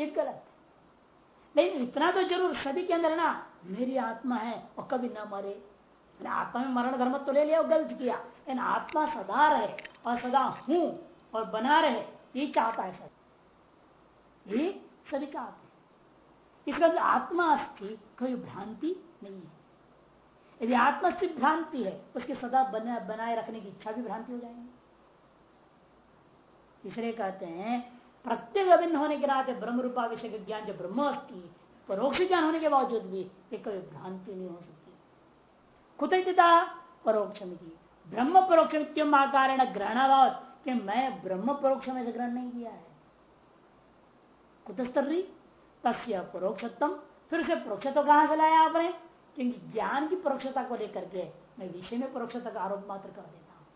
ये गलत है। लेकिन इतना तो ज़रूर सभी के अंदर ना मेरी आत्मा है और कभी ना मरे। आत्मा में मरण धर्म तो ले लिया गलत किया। लेकिन आत्मा सदा रहे और सदा हूँ और बना रहे ये चाहता है सब ये सभी चाहते इसका आत्मा अस्थि कोई भ्रांति नहीं है। यदि आत्मा सिर्फ़ भ्रांति है उसके सदा बना, बनाए रखने की इच्छा भी भ्रांति हो जाएगी। इसलिए कहते हैं प्रत्येक अभिन्न होने के नाते ब्रह्म रूपा विषय का ज्ञान जो ब्रह्म अस्थि परोक्ष ज्ञान होने के बावजूद भी एक कभी भ्रांति नहीं हो सकती। कुतः परोक्ष ब्रह्म परोक्ष आकार ग्रहणाभाव कि मैं ब्रह्म परोक्ष में से ग्रहण नहीं किया है। कुतस्तरी तस्य परोक्षतम फिर से परोक्षत्व कहाँ से लाया आपने? क्योंकि ज्ञान की परोक्षता को लेकर के मैं विषय में परोक्षता का आरोप मात्र कर देता हूँ।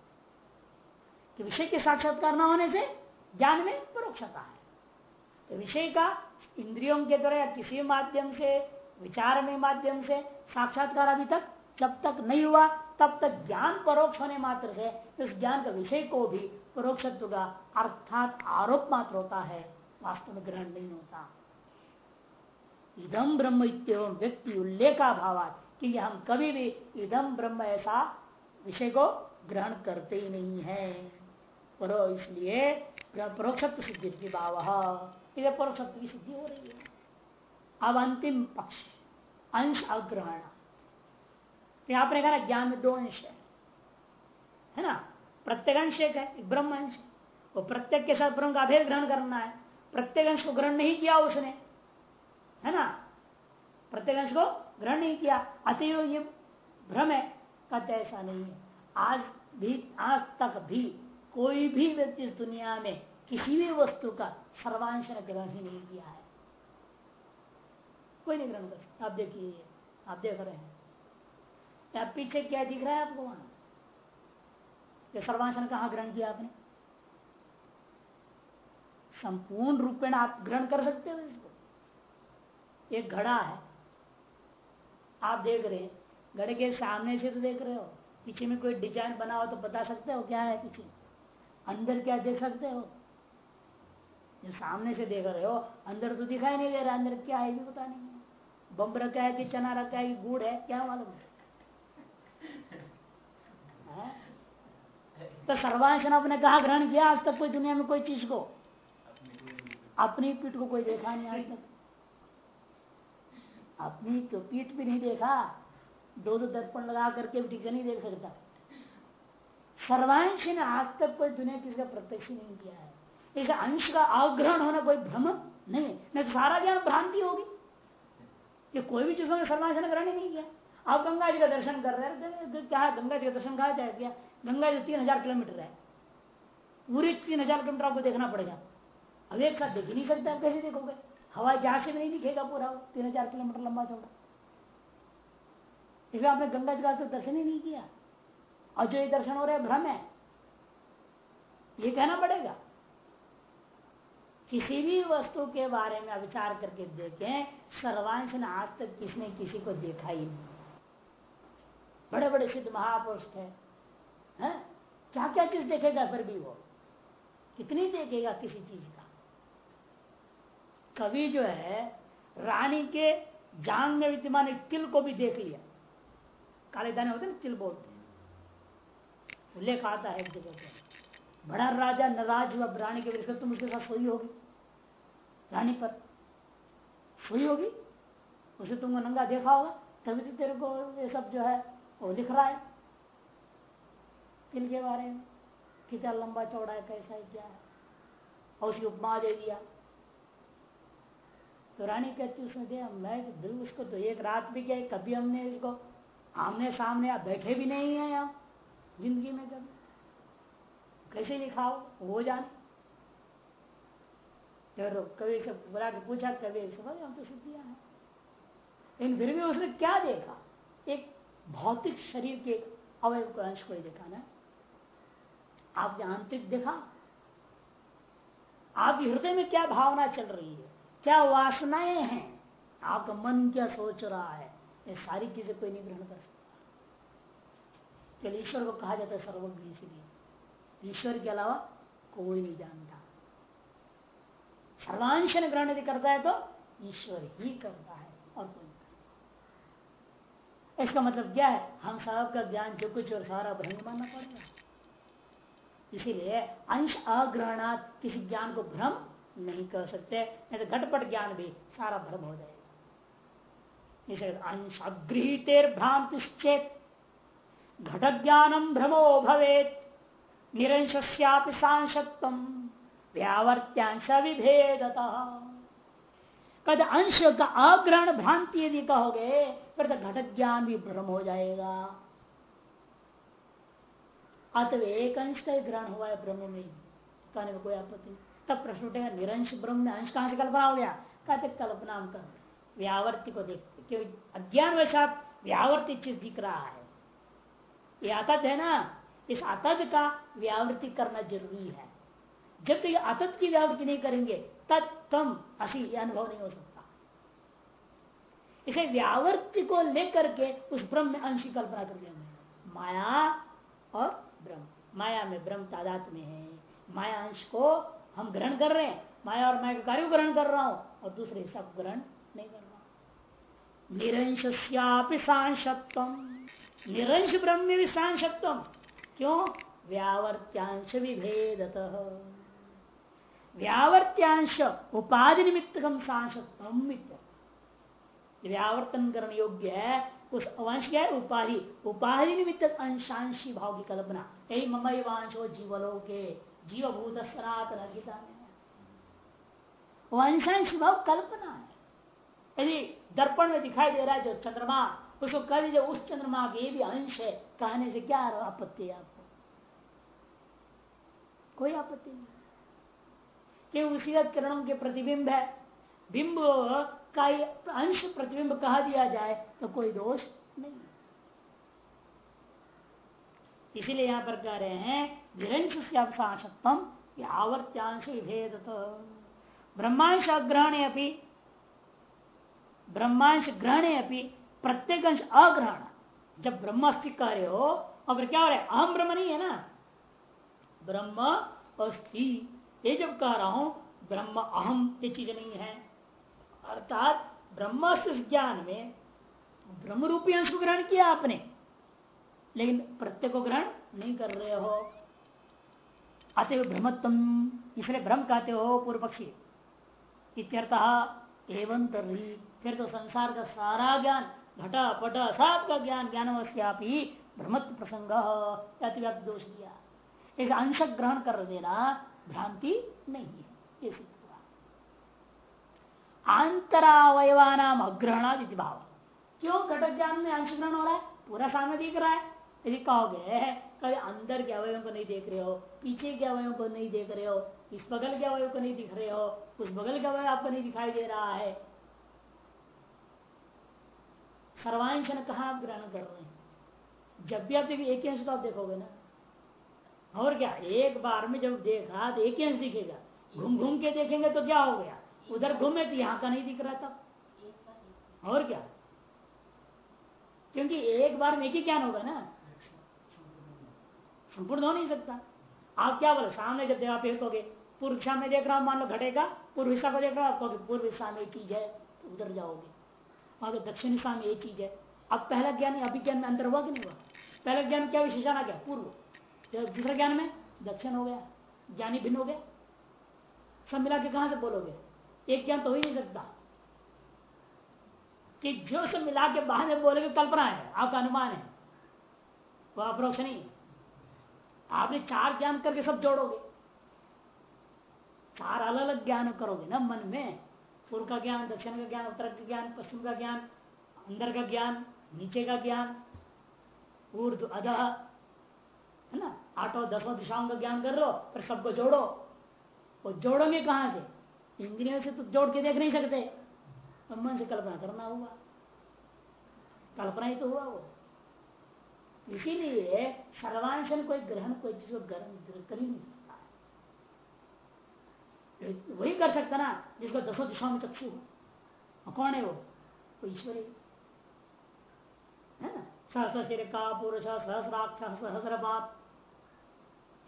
कि विषय के साक्षात्कार न होने से ज्ञान में परोक्षता है। तो विषय का इंद्रियों के द्वारा या किसी माध्यम से, विचार में माध्यम से, साक्षात्कार अभी तक, जब तक नहीं हुआ, तब तक ज्ञान परोक्ष होने मात्र से उस ज्ञान का विषय को भी परोक्षत्व का अर्थात आरोप मात्र होता है, वास्तव में ग्रहण नहीं होता। इदम ब्रह्म इतम व्यक्ति उल्लेखा भाव क्योंकि हम कभी भी इदम ब्रह्म ऐसा विषय को ग्रहण करते ही नहीं है। परो इसलिए परोक्षत्व सिद्धि भाव। इधर परोक्षत्व की सिद्धि हो रही है। अब अंतिम पक्ष, अंश अग्रहण। यहाँ पर कहा ज्ञान में दो अंश है। है ना? प्रत्येक अंश एक है ब्रह्म अंश वो प्रत्येक के साथ ब्रह्म का अभेद ग्रहण करना है। प्रत्येक अंश को ग्रहण नहीं किया उसने। है ना? प्रत्येक अंश को ग्रहण नहीं किया। अतएव ये भ्रम है। कहते ऐसा नहीं है। आज भी, आज तक भी कोई भी व्यक्ति इस दुनिया में किसी भी वस्तु का सर्वांश ग्रहण ही नहीं किया है। कोई नहीं ग्रहण कर सकता। आप देखिए, आप देख रहे हैं। या पीछे क्या दिख रहा है आपको वहाँ? ये सर्वांशन कहा ग्रहण किया आपने? संपूर्ण रूपेण आप ग्रहण कर सकते हो इसको। एक घड़ा है। आप देख रहे हैं। घड़े के सामने से तो देख रहे हो। पीछे में कोई डिज़ाइन बना हो तो बता सकते हो क्या है पीछे? अंदर क्या देख सकते हो? जो सामने से देख रहे हो। अंदर तो दिखाई नहीं दे रहा, अंदर क्या है भी पता नहीं। बम रखा है कि चना रखा है कि गुड़ है, क्या मालूम? है? तो सर्वांशन आपने कहा, ग्रहण किया आज तक कोई दुनिया में कोई चीज़ को? अपनी पीठ को कोई देखा नहीं आज तक? अपनी तो पीठ भी नहीं देखा। दो दो दर्पण लगा करके भी ठीक से नहीं देख सकता। सर्वांश ने आज तक कोई दुनिया किसी का प्रत्यक्ष नहीं किया है। इस अंश का अग्रहण होना कोई भ्रम नहीं। नहीं तो सारा ज्ञान भ्रांति होगी। कि कोई भी चीज़ों में सर्वांश ने ग्रहण नहीं किया। आप गंगा जी का दर्शन कर रहे हैं क्या गंगा जी का दर्शन कहा जाए क्या गंगा जी तीन हज़ार किलोमीटर है। पूरे तीन हज़ार किलोमीटर आपको देखना पड़ेगा। अब एक साथ देख ही नहीं सकते, आप कैसे देखोगे? हवाई जहाज़ से नहीं दिखेगा पूरा, तीन हज़ार किलोमीटर लंबा चौड़ा। इसलिए आपने गंगा जी का तो दर्शन ही नहीं किया। और जो ये दर्शन हो रहे, भ्रम है। ये कहना पड़ेगा। किसी भी वस्तु के बारे में विचार करके देखें, सर्वांश ने आज तक किसने किसी को देखा ही नहीं। बड़े बड़े सिद्ध महापुरुष थे, है? क्या क्या चीज़ देखेगा फिर भी वो? कितनी देखेगा किसी चीज़ का? कवि जो है, रानी के जांग में विद्यमान एक तिल को भी देख लिया। काले दाने होते ना, तिल बोलते उल्लेख आता है जगह पर बड़ा राजा, नाराज़ हुआ, रानी के विषय तुम उसके साथ सोई होगी? रानी पर। सोई होगी? उसे तुमको नंगा देखा होगा? तभी तो तेरे को ये सब जो है, वो लिख रहा है। तिल के बारे में। कितना लंबा चौड़ा है, कैसा है, क्या है? और उसकी उपमा दे दिया। तो रानी कहती, उसने दिया मैं दिल उसको तो एक रात भी क्या कभी हमने इसको आमने सामने बैठे भी नहीं है यहाँ। ज़िंदगी में कभी कैसे लिखा हो वो जाने। जब कभी से बुला के पूछा, कभी समझ हम तो सिद्धियाँ हैं। लेकिन फिर भी उसने क्या देखा? एक भौतिक शरीर के अवयव को अंश को देखा ना। आपने आंतरिक देखा आपके हृदय में क्या भावना चल रही है? क्या वासनाएँ हैं? आपका मन क्या सोच रहा है? ये सारी चीज़ें कोई नहीं ग्रहण कर सकता। चल ईश्वर को कहा जाता है सर्वज्ञ इसीलिए ईश्वर के अलावा कोई नहीं जानता। सर्वांश ग्रहण यदि करता है तो ईश्वर ही करता है और कोई नहीं इसका मतलब क्या है? हम सब का ज्ञान जो कुछ और सारा भ्रम मानना पड़ेगा इसीलिए अंश अग्रहणात किसी ज्ञान को भ्रम नहीं कर सकते, नहीं तो घटपट ज्ञान भी सारा भ्रम हो जाएगा। अंश अगृहितेर भ्रांतिश्चेत घट ज्ञानम भ्रमो भवेत। निरंश सांशत्व व्यावर्त्यांश कद अंश का अग्रहण भ्रांति यदि कहोगे, फिर तो घट ज्ञान भी भ्रम हो जाएगा। अतव एक अंश का ग्रहण हुआ है ब्रह्म में। कहने में कोई आपत्ति तब प्रश्न उठेगा, निरंश ब्रह्म में अंश कहाँ से कल्पना हो गया? कहते कल्पना हम कर व्यावर्ति को देखते क्योंकि अज्ञान वैसा व्यावर्तित चीज़ दिख रहा है। ये अतत है ना? इस अतत का व्यावृत्ति करना ज़रूरी है। जब तक तो अतत की व्यावृत्ति नहीं करेंगे तत्म असी यह अनुभव नहीं हो सकता। इसे व्यावृत्ति को लेकर के उस ब्रह्म में अंश कल्पना कर दिया माया और ब्रह्म। माया में ब्रह्म तादात में है। माया अंश को हम ग्रहण कर रहे हैं। माया और माया का कार्य ग्रहण कर रहा हूँ, और दूसरे सब ग्रहण नहीं कर रहा। निरंश सांसत्व निरंश ब्रह्म में भी सांसत्व क्यों? व्यावर्त्यांश विभेदत। व्यावर्त्यांश उपाधि निमित्त सांसत्व व्यावर्तन करने योग्य है, उस अंश क्या है? उपाधि। उपाधि निमित्त अंशांशी भाव की कल्पना। यही ममई वांशो जीवलो के जीवभूत सनातन गीता में। वो अंशांशी भाव कल्पना है। यदि दर्पण में दिखाई दे रहा है जो चंद्रमा उसको कह दीजिए उस चंद्रमा के भी अंश है, कहने से क्या आपत्ति है आपको? कोई आपत्ति नहीं। कि उसी किरणों के प्रतिबिंब है। बिंब का अंश प्रतिबिंब कहा दिया जाए तो कोई दोष नहीं। इसीलिए यहाँ पर कह रहे हैं विरंश से अवसाशत्म आवर्त्यांश विभेद ब्रह्मांश अग्रहणे अपनी ब्रह्मांश ग्रहणे अपनी प्रत्येक अंश अग्रहण। जब ब्रह्म अस्थि कार्य हो और फिर क्या हो रहा है? अहम ब्रह्म नहीं है ना? ब्रह्म अस्थि ये जब कह रहा हूँ, ब्रह्म अहम, ये चीज़ नहीं है। अर्थात ब्रह्म ज्ञान में ब्रह्म रूपी अंश ग्रहण किया आपने, लेकिन प्रत्यय को ग्रहण नहीं कर रहे हो। अतः ब्रह्मत्म इसलिए ब्रह्म कहते हो पूर्व पक्षी इत्यर्थ एवं तरी फिर तो संसार का सारा ज्ञान घटा पटा सब का ज्ञान ज्ञान ही ब्रह्मत्व प्रसंग दोष दिया इस अंश ग्रहण कर देना भ्रांति नहीं है, ये आंतरावयवा नाम अग्रहणादि भाव। क्यों घटक ज्ञान में अंश ग्रहण हो रहा है? पूरा सामने दिख रहा है। यदि कहोगे कभी अंदर के अवयों को नहीं देख रहे हो, पीछे के अवयों को नहीं देख रहे हो, इस बगल के अवयों को नहीं दिख रहे हो, उस बगल के अवय आपको नहीं दिखाई दे रहा है सर्वांश कहा आप ग्रहण कर रहे हैं। जब भी आप देखिए, एक अंश तो आप देखोगे ना। और क्या, एक बार में जब देखा तो एक अंश दिखेगा। घूम घूम के देखेंगे तो क्या हो गया? उधर घूमे तो यहाँ का नहीं दिख रहा था। और क्या? क्योंकि एक बार में एक ही ज्ञान होगा ना। संपूर्ण हो नहीं सकता। आप क्या बोले, सामने जब देवा फेंकोगे पूर्व दिशा में देख रहा हूँ, मान लो घटेगा, पूर्व दिशा को देख रहा हूँ पूर्व दिशा में चीज़ है तो उधर जाओगे। वहाँ तो दक्षिण दिशा में एक चीज़ है। अब पहला ज्ञान अभी ज्ञान में अंतर हुआ कि नहीं हुआ? पहला ज्ञान क्या विशेषण आ गया? पूर्व। दूसरे ज्ञान में दक्षिण हो गया, ज्ञानी भिन्न हो गया। सब मिला के कहाँ से बोलोगे? एक ज्ञान तो हो ही नहीं सकता। कि जो सब मिला के बाहर में बोलेगे, कल्पना है, आपका अनुमान है। वो अप्रोक्ष नहीं आपने चार ज्ञान करके सब जोड़ोगे। चार अलग अलग ज्ञान करोगे ना मन में। पूर्व का ज्ञान दक्षिण का ज्ञान उत्तर का ज्ञान, पश्चिम का ज्ञान, अंदर का ज्ञान, नीचे का ज्ञान ऊर्ध अध, है ना? आठों दसों दिशाओं का ज्ञान कर लो, फिर सबको जोड़ो। वो जोड़ोगे कहाँ से? इंद्रियों से तो जोड़ के देख नहीं सकते। तो मन से कल्पना करना हुआ। कल्पना ही तो हुआ वो। इसीलिए सर्वांशन कोई ग्रहण कोई चीज़ को ग्रहण कर ही नहीं वही कर सकता ना, जिसको दसों दिशाओं में चक्षु हो। कौन है वो? वो ईश्वर। है ना? सहस सिर का पुरुष, सहस्राक्ष सहस्र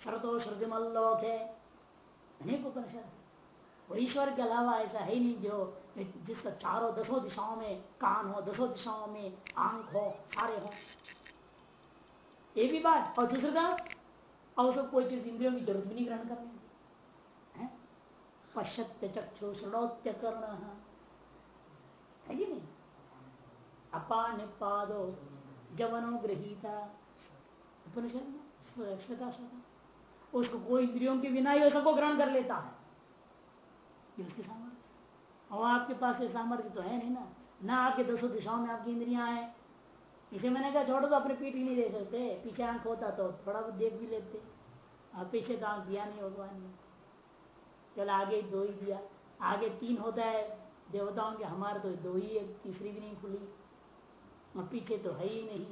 शरतो श्रुतिमल्लोक है अनेक उपनिषद। वो ईश्वर के अलावा ऐसा है नहीं जो जिसका चारों दसों दिशाओं में कान हो, दसों दिशाओं में आँख हो, सारे हो। ये भी बात। और दूसरा, और उसको कोई चीज़ इंद्रियों की ज़रूरत भी नहीं ग्रहण करने पश्यत्य चक्षु श्रणोत्य कर्ण है कि नहीं? अपान पादो जवनो गृहीता। उपनिषद उसको कोई इंद्रियों के बिना ही सबको ग्रहण कर लेता है। ये उसकी सामर्थ्य और आपके पास ये सामर्थ्य तो है नहीं ना। ना आपके दसों दिशाओं में आपकी इंद्रियाँ हैं। इसे मैंने कहा, छोड़ो तो अपने पीठ ही नहीं दे सकते। पीछे आँख होता तो थोड़ा बहुत देख भी लेते। और पीछे तो आँख दिया नहीं, भगवान ने। चल आगे दो ही दिया। आगे तीन होता है देवताओं के हमारे तो दो ही है तीसरी भी नहीं खुली। और पीछे तो है ही नहीं।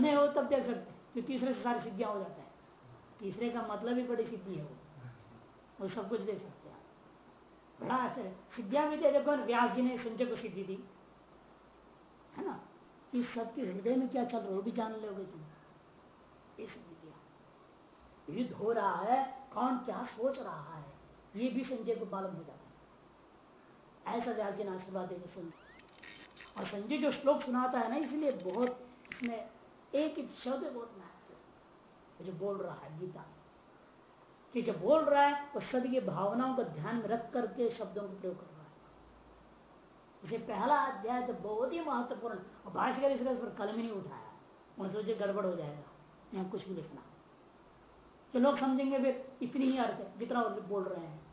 नहीं वो तब देख सकते। कि तीसरे से सारी सिद्धियाँ हो जाता है। तीसरे का मतलब ही बड़ी सिद्धि है वो। वो सब कुछ देख सकते हैं। बड़ा आश्चर्य सिद्धियाँ भी देखो व्यास जी ने संजय को सिद्धि दी। है ना? कि सबके हृदय में क्या चल रहा है वो भी जान लोगे तुम। सिद्धियाँ युद्ध हो रहा है, कौन क्या सोच रहा है, ये भी संजय को मालूम हो जाता है। ऐसा व्यास जी ने आशीर्वाद देकर सुन। और संजय जो श्लोक सुनाता है ना, इसलिए बहुत, इसमें एक एक शब्द बहुत महत्व जो बोल रहा है, गीता। कि जो बोल रहा है, वो सभी भावनाओं को ध्यान में रख करके शब्दों का प्रयोग कर रहा है। इसे पहला अध्याय तो बहुत ही महत्वपूर्ण और भाषा इसका इस पर कलम ही नहीं उठाया। उन्हें सोचे गड़बड़ हो जाएगा। यहाँ कुछ भी लिखना। तो लोग समझेंगे फिर इतनी ही अर्थ है, जितना बोल रहे हैं।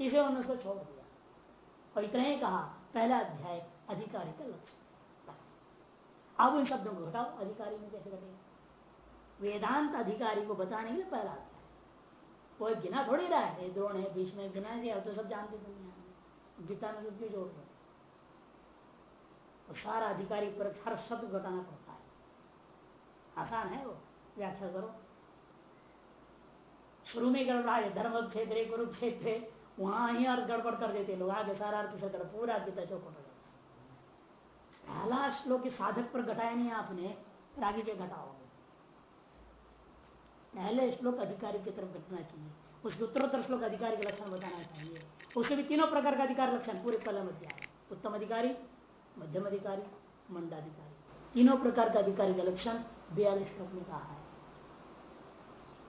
इसे उन्होंने उसको छोड़ दिया। और इतना ही कहा, पहला अध्याय, अधिकारी का लक्ष्य। बस। अब उन शब्दों को घटाओ अधिकारी में कैसे घटेगा? वेदांत अधिकारी को बताने के लिए पहला अध्याय। कोई गिना थोड़ी रहा है, द्रोण है बीच में गिना दिया तो सब जानते दुनिया गीता में क्यों जोड़ रहे सारा अधिकारी पर हर शब्द घटाना पड़ता है। आसान है वो, व्याख्या करो। शुरू में गड़बड़ा है धर्म क्षेत्र कुरुक्षेत्र, वहाँ ही अर्थ गड़बड़ कर देते लोग, आगे सारा अर्थ से कर पूरा गीता चौपट हो पहला श्लोक साधक पर घटाया नहीं आपने आगे के घटाओगे। पहले श्लोक अधिकारी की तरफ़ घटना चाहिए, उसके उत्तरोत्तर श्लोक अधिकारी के लक्षण बताना चाहिए। उसके भी तीनों प्रकार का अधिकार लक्षण, पूरे कलम अध्याय उत्तम अधिकारी, मध्यम अधिकारी, मंडाधिकारी। तीनों प्रकार का अधिकारी का लक्षण बयालीस श्लोक में कहा है।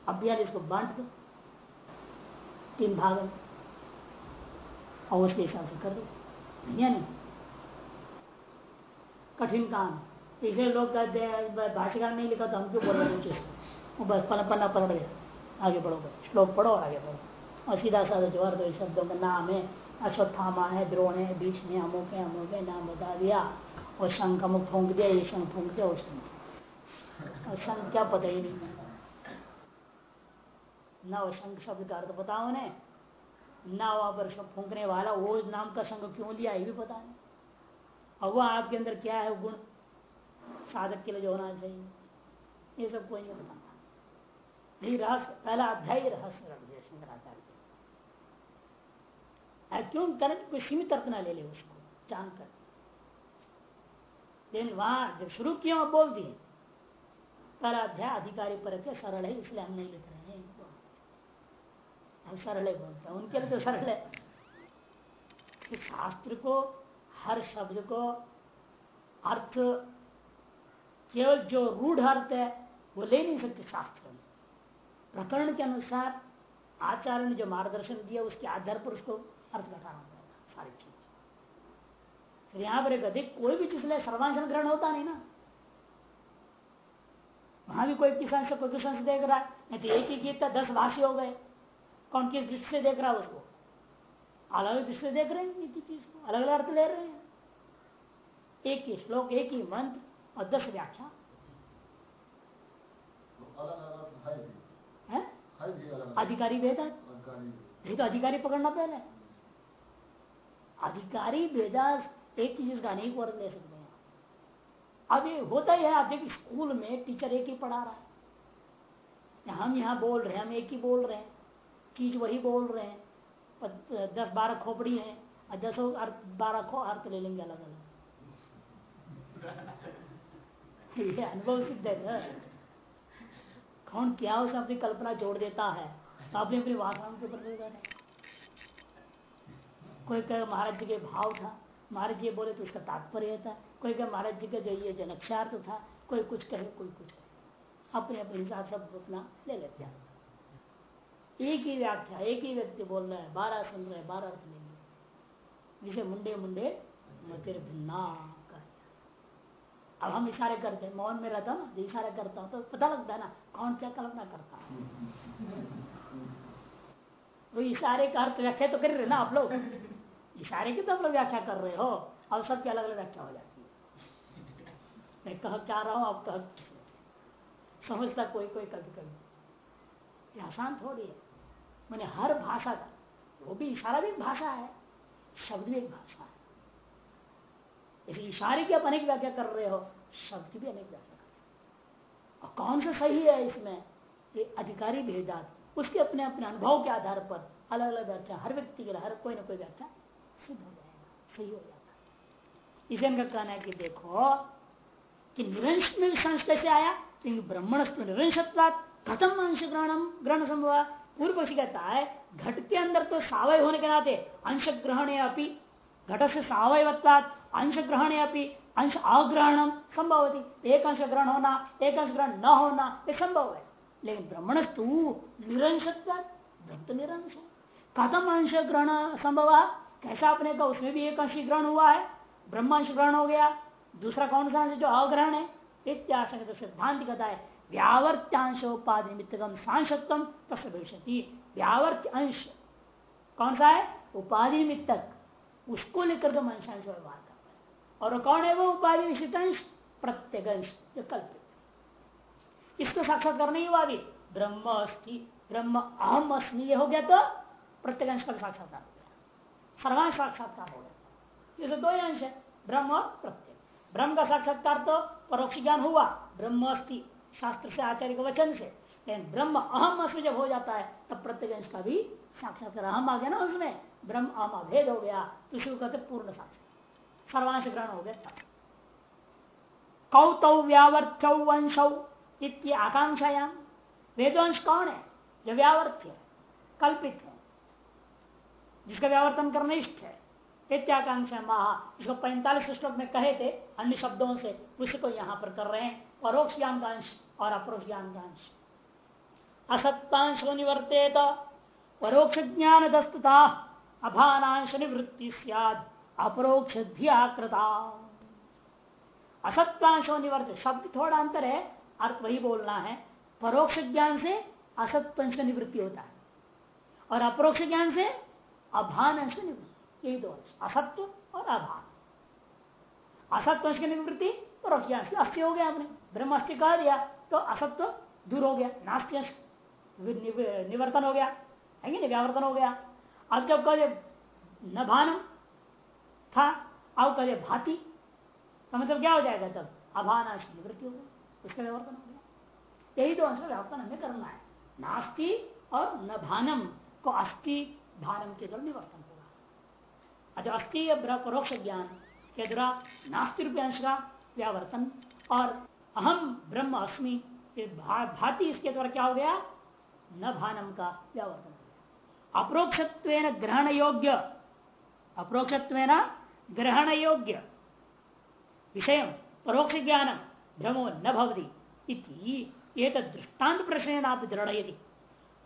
अब बयालीस को बांट दो। तीन भाग और उसके हिसाब से कर दो। या नहीं। कठिन काम। इसे लोग कहते हैं भाषिकार नहीं लिखा तो हम क्यों बोल रहे बस पन्ना पढ़ गया आगे बढ़ो श्लोक पढ़ो आगे बढ़ो। और सीधा साधा जो अर्थ शब्दों का नाम है, अश्वत्थामा है, द्रोण है, बीच में अमुक है अमुक है नाम बता दिया। और शंख अमुक फूंक दिया, ये शंख फूंक दिया और शंख क्या पता ही नहीं ना शंख शब्द का अर्थ बताओ ना वहाँ पर फूंकने वाला, वो नाम का संघ क्यों लिया, ये भी पता नहीं। अब वह आपके अंदर क्या है गुण? साधक के लिए जो होना चाहिए। ये सब कोई नहीं बताना यही रहस्य, पहला अध्याय रहस्य रख दिया शंकराचार्य क्यों करंट कोई सीमित अर्थ ना ले ले उसको, जान कर। लेकिन वहाँ जब शुरू किया वहाँ बोल दिए। पहला अध्याय अधिकारी पर सरल है, इसलिए हम नहीं लिख रहे हैं। हम सरल बोलते हैं, उनके लिए तो सरल। है शास्त्र को, हर शब्द को, अर्थ, केवल जो रूढ़ अर्थ है, वो ले नहीं सकते शास्त्र में। प्रकरण के अनुसार, आचार्य ने जो मार्गदर्शन दिया, उसके आधार पर उसको अर्थ घटाना पड़ेगा सारी चीज़। यहाँ पर एक अधिक कोई भी चीज़ ले, सर्वांशन ग्रहण होता नहीं ना। वहाँ भी कोई किसान से, कोई किसान से देख रहा है, नहीं तो एक ही गीत दस भाषी हो गए। कौन किस दृष्टि से देख रहा है उसको? अलग अलग दृष्टि से देख रहे हैं चीज़ को अलग अलग अर्थ ले रहे हैं। एक ही श्लोक, एक ही मंत्र और दस व्याख्या। अधिकारी अधिकारी नहीं तो अधिकारी पकड़ना पहले। अधिकारी वेदा एक ही चीज़ का अनेक वर्ग ले सकते हैं। अब ये होता ही है, आप देखिए स्कूल में टीचर एक ही पढ़ा रहा है। हम यहाँ बोल रहे हैं, हम एक ही बोल रहे हैं। चीज़ वही बोल रहे हैं दस बारह खोपड़ी हैं, और दसों अर्थ बारह खो अर्थ ले लेंगे अलग अलग। अनुभव सिद्ध है ना? कौन क्या उसे अपनी कल्पना जोड़ देता है? तो अपनी अपनी भाषाओं के ऊपर कोई कहे, महाराज जी के भाव था। महाराज जी बोले तो उसका तात्पर्य था। कोई कहे, महाराज जी का जो ये जनक्षार्थ था। कोई कुछ कहे, कोई कुछ। कहे अपने अपने हिसाब से अपना ले लेते हैं। एक ही व्याख्या, एक ही व्यक्ति बोल रहा है, बारह सुन रहे बारह अर्थ लेंगे जिसे मुंडे मुंडे, मतिर भिन्ना अब हम इशारे करते हैं, मौन में रहता ना इशारे करता हूँ तो पता लगता है ना, कौन क्या कल्पना करता है। वो इशारे का अर्थ व्याख्या तो कर रहे ना आप लोग। इशारे की तो आप लोग व्याख्या कर रहे हो, अब सबकी अलग अलग व्याख्या हो जाती है। मैं कह क्या रहा हूँ, आप कह समझता कोई कोई कभी कभी आसान थोड़ी है। मैंने हर भाषा का, वो भी इशारा भी एक भाषा है, शब्द भी एक भाषा है। इसलिए इशारे की आप अनेक व्याख्या कर रहे हो, शब्द की भी अनेक व्याख्या कर और कौन सा सही है इसमें? ये अधिकारी भेदात उसके अपने अपने अनुभव के आधार पर अलग अलग व्याख्या, हर व्यक्ति के लिए हर कोई ना कोई व्याख्या सिद्ध हो जाएगा, सही हो जाता इसे इनका कहना है कि देखो, कि निरंश में विशंस कैसे आया? ब्राह्मण निरंशत्वात खत्म अंश ग्रहण संभव पूर्व पक्षी कहता है घट के अंदर तो सावय होने के नाते अंश ग्रहण अपनी घट से सावयवत्वात अंश ग्रहण अपनी अंश अग्रहण संभव एक अंश ग्रहण होना, एक अंश ग्रहण न होना, ये संभव है। लेकिन ब्रह्मणस्तु तो निरंश है। कथम अंश ग्रहण संभव? कैसा अपने का उसमें भी एक अंश ग्रहण हुआ है? ब्रह्मांश ग्रहण हो गया। दूसरा कौन सा अंश जो अग्रहण है? इत्याशंक सिद्धांत कहता है व्यावर्त्यांशोपाधि निमित्तगम सांसत्व तस्य भविष्य व्यावर्त्य अंश कौन सा है? उपाधि निमित्तक। उसको लेकर के अंशांश व्यवहार करता है। और कौन है वो उपाधि विशिष्ट अंश प्रत्येक अंश जो कल्पित इसको साक्षात करने ही हुआ भी ब्रह्म अस्थि ब्रह्म अहम अस्मी हो गया तो प्रत्येक अंश का साक्षात्कार हो गया। सर्वांश साक्षात्कार हो गया। जैसे दो अंश है, ब्रह्म और प्रत्येक ब्रह्म का साक्षात्कार तो परोक्ष ज्ञान हुआ। ब्रह्म अस्थि शास्त्र से, आचार्य के वचन से। लेकिन ब्रह्म अहम अस्म जब हो जाता है, तब प्रत्येक अंश का भी साक्षात्कार अहम आ गया ना उसमें। ब्रह्म अहम अभेद हो गया तो इसको कहते पूर्ण साक्षात सर्वांश ग्रहण हो गया कौतौ व्यावर्थ्यौ वंशौ इत्य आकांक्षायाम वेदवंश कौन है? जो व्यावर्थ है, कल्पित है। जिसका व्यावर्तन करना इष्ट है। इत्याकांक्षा महा, जिसको पैंतालीस श्लोक में कहे थे, अन्य शब्दों से उसको यहाँ पर कर रहे हैं। परोक्ष का अंश। और अपरोक्ष ज्ञान का अंश असत्तांश निवर्तेत, परोक्ष ज्ञान दस्तता, अभानांश निवृत्ति सियाद अपरोक्ष असत्वांश निवर्त, शब्द थोड़ा अंतर है, अर्थ वही बोलना है। परोक्ष ज्ञान से असत्वंश का निवृत्ति होता है। और अपरोक्ष ज्ञान से अभान अंश निवृत्ति, यही दो असत्व और अभान। असत्वंश की निवृत्ति, परोक्ष ज्ञान से अस्थि हो गया आपने, ब्रह्म अस्थि कह दिया। तो असत्व दूर हो गया नास्ति निवर्तन हो गया, है नहीं? व्यावर्तन हो गया। अब जब कहे न भानम था, अब कहे भाती तो मतलब क्या हो जाएगा तब? अभानाश निवृत्ति हो गई उसका व्यावर्तन हो गया। यही तो अंश व्यावर्तन हमें करना है। नास्ति और न भानम को अस्थि भानम के द्वारा निवर्तन होगा। अच्छा अस्थि परोक्ष ज्ञान के द्वारा नास्ति रूप अंश का व्यावर्तन और अहम ब्रह्म अस्मि। भा, भाति इसके द्वारा क्या हो गया? न भानम का व्यावर्तन हो गया। अप्रोक्षत्व ग्रहण योग्य अप्रोक्षत्व ग्रहण योग्य विषय परोक्ष ज्ञान भ्रमो न भवती ये दृष्टांत प्रश्न आप दृढ़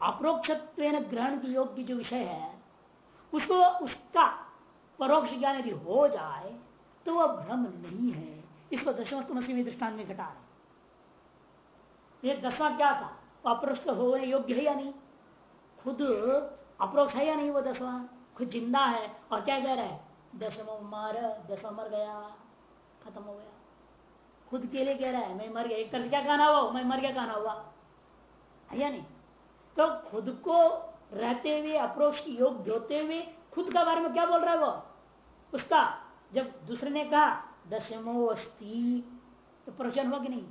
अप्रोक्षत्व ग्रहण की योग्य जो विषय है उसको उसका परोक्ष ज्ञान यदि हो जाए तो वह भ्रम नहीं है। इसको दशमस्तमसी में दृष्टान में घटा रहे ये दसवां क्या था? अप्रोक्ष होने योग्य है या नहीं? खुद अप्रोक्ष है या नहीं वो दसवां? खुद ज़िंदा है और क्या कह रहा है? दसवा मार दसवा मर गया, खत्म हो गया। खुद के लिए कह रहा है, मैं मर गया, एक तरह क्या कहना हुआ? मैं मर गया कहना हुआ। है या नहीं? तो खुद को रहते हुए, अप्रोक्ष योग होते हुए, खुद का बारे में क्या बोल रहा है वो? उसका, जब दूसरे ने कहा दशमो अस्थि तो परोचन हुआ कि नहीं,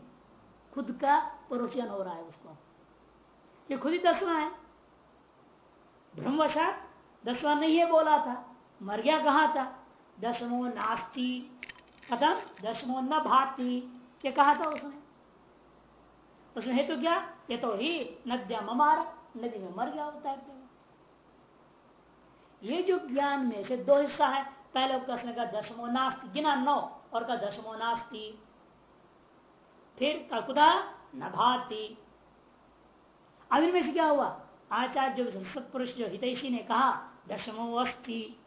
खुद का परोचन हो रहा है उसको। ये खुद ही दसवा है। ब्रह्मवशात दसवा नहीं है बोला था, मर गया कहा था? दसमो नास्ती, कथम दसमो न भाती क्या कहा था उसने। उसमें हेतु क्या? ये तो ही नद्या ममारा नदी में मर गया होता है ये जो ज्ञान में से दो हिस्सा है, पहले प्रश्न का दसमो नास्ती, गिना नौ। और का दसमो नास्ती। फिर ककुदा न भाती अब इनमें से क्या हुआ? आचार्य जो सत्पुरुष जो हितैषी ने कहा, दशमो अस्थि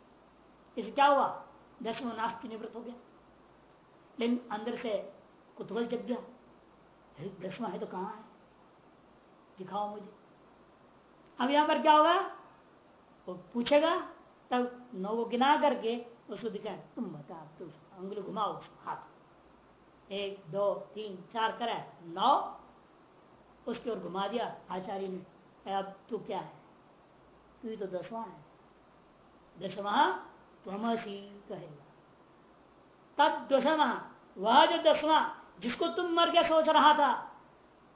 इसे क्या हुआ? दशमो नास्ति निवृत्त हो गया। लेकिन अंदर से कुतूहल जग गया। दसवा है तो कहाँ है? दिखाओ मुझे। अब यहाँ पर क्या होगा? वो पूछेगा, तब नौ को गिना करके उसको दिखाए। तुम बता तो अंगुल घुमाओ हाथ एक, दो, तीन, चार करे नौ उसके ओर घुमा दिया, आचार्य ने। अब तू क्या है? तू ही तो दसवां है। दसवा त्वमसी कहेगा। तब दसवा, वह जो दसवां, जिसको तुम मर के सोच रहा था,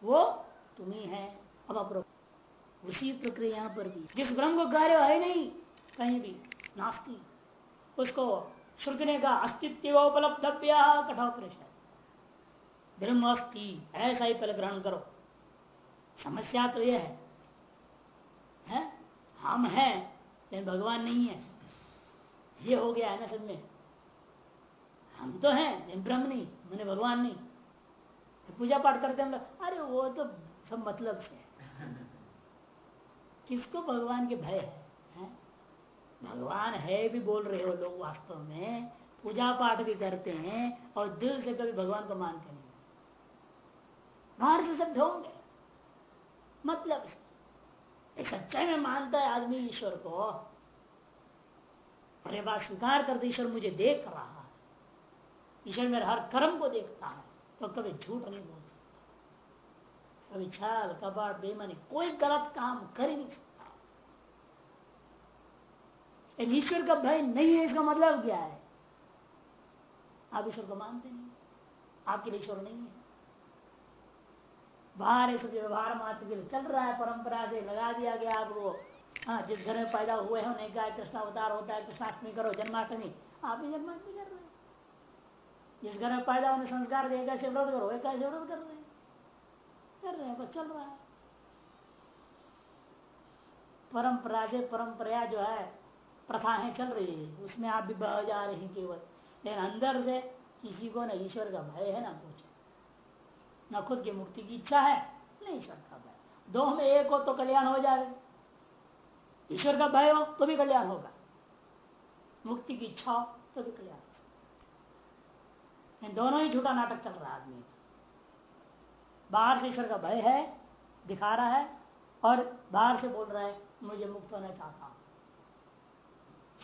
वो तुम ही है। अब अप्रो उसी प्रक्रिया पर भी। जिस ब्रह्म को कार्य है नहीं, कहीं भी, नास्ती। उसको श्रुति का अस्तित्व उपलब्धव्य प्रश्न ब्रह्म अस्थि ऐसा ही पहले ग्रहण करो। समस्या तो यह है, है? हम हैं लेकिन भगवान नहीं है। ये हो गया है ना सब में। हम तो हैं लेकिन ब्रह्म नहीं मैंने भगवान नहीं। तो पूजा पाठ करते हम लोग अरे वो तो सब मतलब से किसको भगवान के भय है? भगवान है भी बोल रहे हो लोग वास्तव में, पूजा पाठ भी करते हैं और दिल से कभी भगवान को मानते नहीं। बाहर से सब ढोंगे मतलब सच्चाई में मानता है आदमी ईश्वर को ये बात स्वीकार करते ईश्वर मुझे देख रहा है। ईश्वर मेरे हर कर्म को देखता है तो कभी झूठ नहीं बोल सकता। कभी छल, कबाड़ बेमानी कोई गलत काम कर ही नहीं ईश्वर का भय नहीं है, इसका मतलब क्या है? आप ईश्वर को मानते नहीं। आपके लिए ईश्वर नहीं है। बाहर सब व्यवहार मात्र के लिए चल रहा है, परंपरा से लगा दिया गया आपको। हाँ जिस घर में पैदा हुए हैं, उन्हें क्या कृष्णावतार होता है, कृष्णाष्टमी करो, जन्माष्टमी। आप भी जन्माष्टमी कर रहे हैं। जिस घर में पैदा होने संस्कार देगा कैसे व्रत करो कैसे व्रत कर रहे हैं? कर रहे हैं, बस चल रहा है। परंपरा से परंपरा जो है प्रथाएँ चल रही है। उसमें आप भी बह जा रहे हैं केवल। लेकिन अंदर से किसी को न ईश्वर का भय है, ना कुछ। न खुद की मुक्ति की इच्छा है, न ईश्वर का भय। दो में एक हो तो कल्याण हो जाए। ईश्वर का भय हो तो भी कल्याण होगा। मुक्ति की इच्छा हो तो भी कल्याण इन दोनों ही झूठा नाटक चल रहा है आदमी बाहर से ईश्वर का भय है, दिखा रहा है, और बाहर से बोल रहा है, मुझे मुक्त होना चाहता हूँ।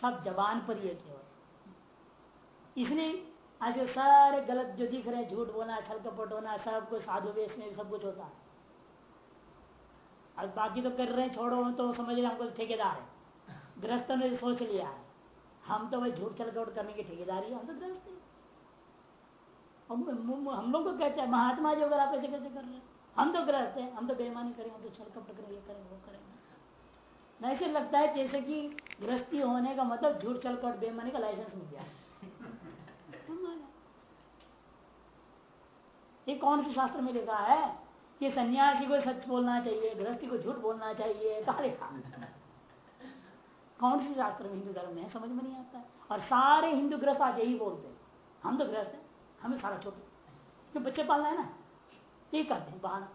सब जबान पर ही केवल। इसलिए आज सारे गलत जो दिख रहे हैं, झूठ बोलना, छल कपट होना, सब कुछ, साधु वेश में सब कुछ होता है। अब बाकी तो कर रहे हैं, छोड़ो तो समझ रहे हमको ठेकेदार है। ग्रस्त ने सोच लिया है। हम तो भाई झूठ छल कपट करने की ठेकेदारी हम तो ग्रस्त हम लोग को कहते हैं, महात्मा जो अगर आप ऐसे कैसे कर रहे हैं? हम तो ग्रस्त हैं, हम तो बेईमानी करेंगे, हम तो छल कपट करेंगे करेंगे, वो करेंगे। ऐसे लगता है जैसे कि गृहस्थी होने का मतलब झूठ छल कपट बेईमानी का लाइसेंस मिल गया। ये कौन से शास्त्र में लिखा है? कि सन्यासी को सच बोलना चाहिए, गृहस्थी को झूठ बोलना चाहिए, कहा लिखा? कौन से शास्त्र में हिंदू धर्म में समझ में नहीं आता और सारे हिंदू ग्रस्त आज यही बोलते हैं। हम तो ग्रस्त हैं, हमें सारा छोटे जो बच्चे पालना है ना? ये करते हैं, बहाना।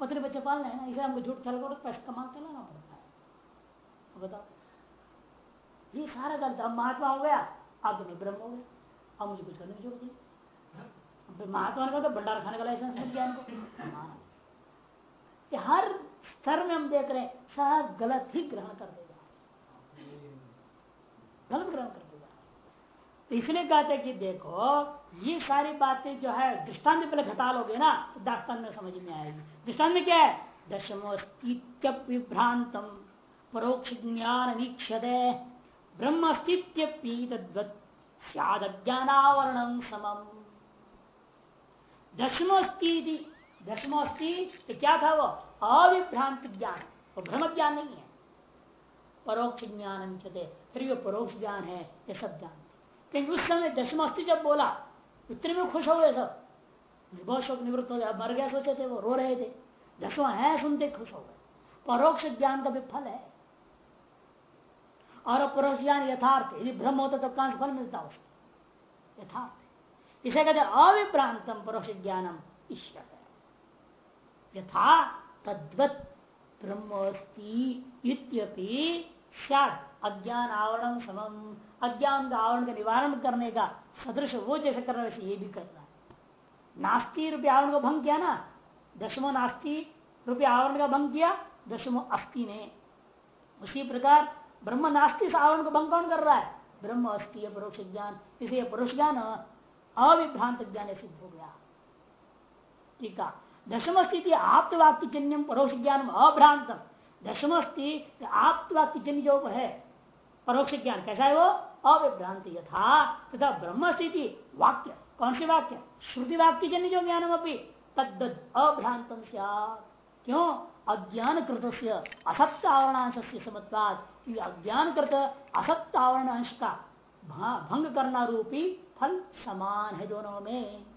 पत्नी बच्चे पालना है ना? इसे हमको झूठ चल कर पैसा कमा के लाना पड़ता बताओ ये सारा गलत हम महात्मा हो गया, आप तो ब्रह्म हो गए। अब मुझे कुछ करने की ज़रूरत नहीं। महात्मा ने कहा तो भंडार खाने का लाइसेंस मिल गया उनको हाँ। हर स्तर में हम देख रहे हैं सब गलत ही ग्रहण कर देगा। गलत ग्रहण कर देगा। तो इसलिए कहते कि देखो, ये सारी बातें जो है, दृष्टांत पहले घटा लोगे ना तो दृष्टांत में समझ में आएगी। दृष्टांत में क्या है? दशमस्तीत्यभ्रांतम परोक्ष ज्ञान वीक्षते ब्रह्म अस्तित्वी तद्वत समम। दशमस्ती दशमस्ती तो क्या था वो? अविभ्रांत ज्ञान। वो भ्रम ज्ञान नहीं है। परोक्ष ज्ञान फिर वो परोक्ष ज्ञान है, ये सब जानते क्योंकि उस समय दशमस्ती जब बोला उतने में खुश हो गए सब। बहुत शोक निवृत्त हो गया मर गया, सोचे थे वो, रो रहे थे। दसवां है, सुनते खुश हो गए। परोक्ष ज्ञान का भी फल है। और परोक्ष ज्ञान यथार्थ, यदि भ्रम होता तो कहाँ फल मिलता उसको? यथार्थ। इसे कहते अविप्रांतम परोक्ष ज्ञानम ईश्वर यथा तद्वत ब्रह्मस्ती अज्ञान आवरण समम अज्ञान का आवरण का निवारण करने का सदृश वो जैसे करना वैसे ये भी करना है। नास्ती रुपये आवरण को भंग किया ना, दशमो नास्ती रुपये आवरण का भंग किया, दशमो अस्थि ने उसी प्रकार ब्रह्म नास्ती से आवरण को भंग कौन कर रहा है। ब्रह्म अस्थि परोक्ष ज्ञान। इसलिए परोक्ष ज्ञान अविभ्रांत ज्ञान सिद्ध हो गया। ठीक है। दशम स्थिति आप्त वाक्य जन्यम परोक्ष ज्ञान अभ्रांत दशम स्थिति आप्त वाक्य जन्य जो है परोक्ष ज्ञान। कैसा है वो? अविभ्रांत यथा। तथा ब्रह्म स्थिति वाक्य। कौन से वाक्य? श्रुति वाक्य जन्य जो ज्ञानम अपनी तद अभ्रांतम क्यों? अज्ञान कृत असत्य आवरणांश से समत्वाद अज्ञान कृत असत्य आवरण अंश का भंग करना रूपी फल समान है दोनों में।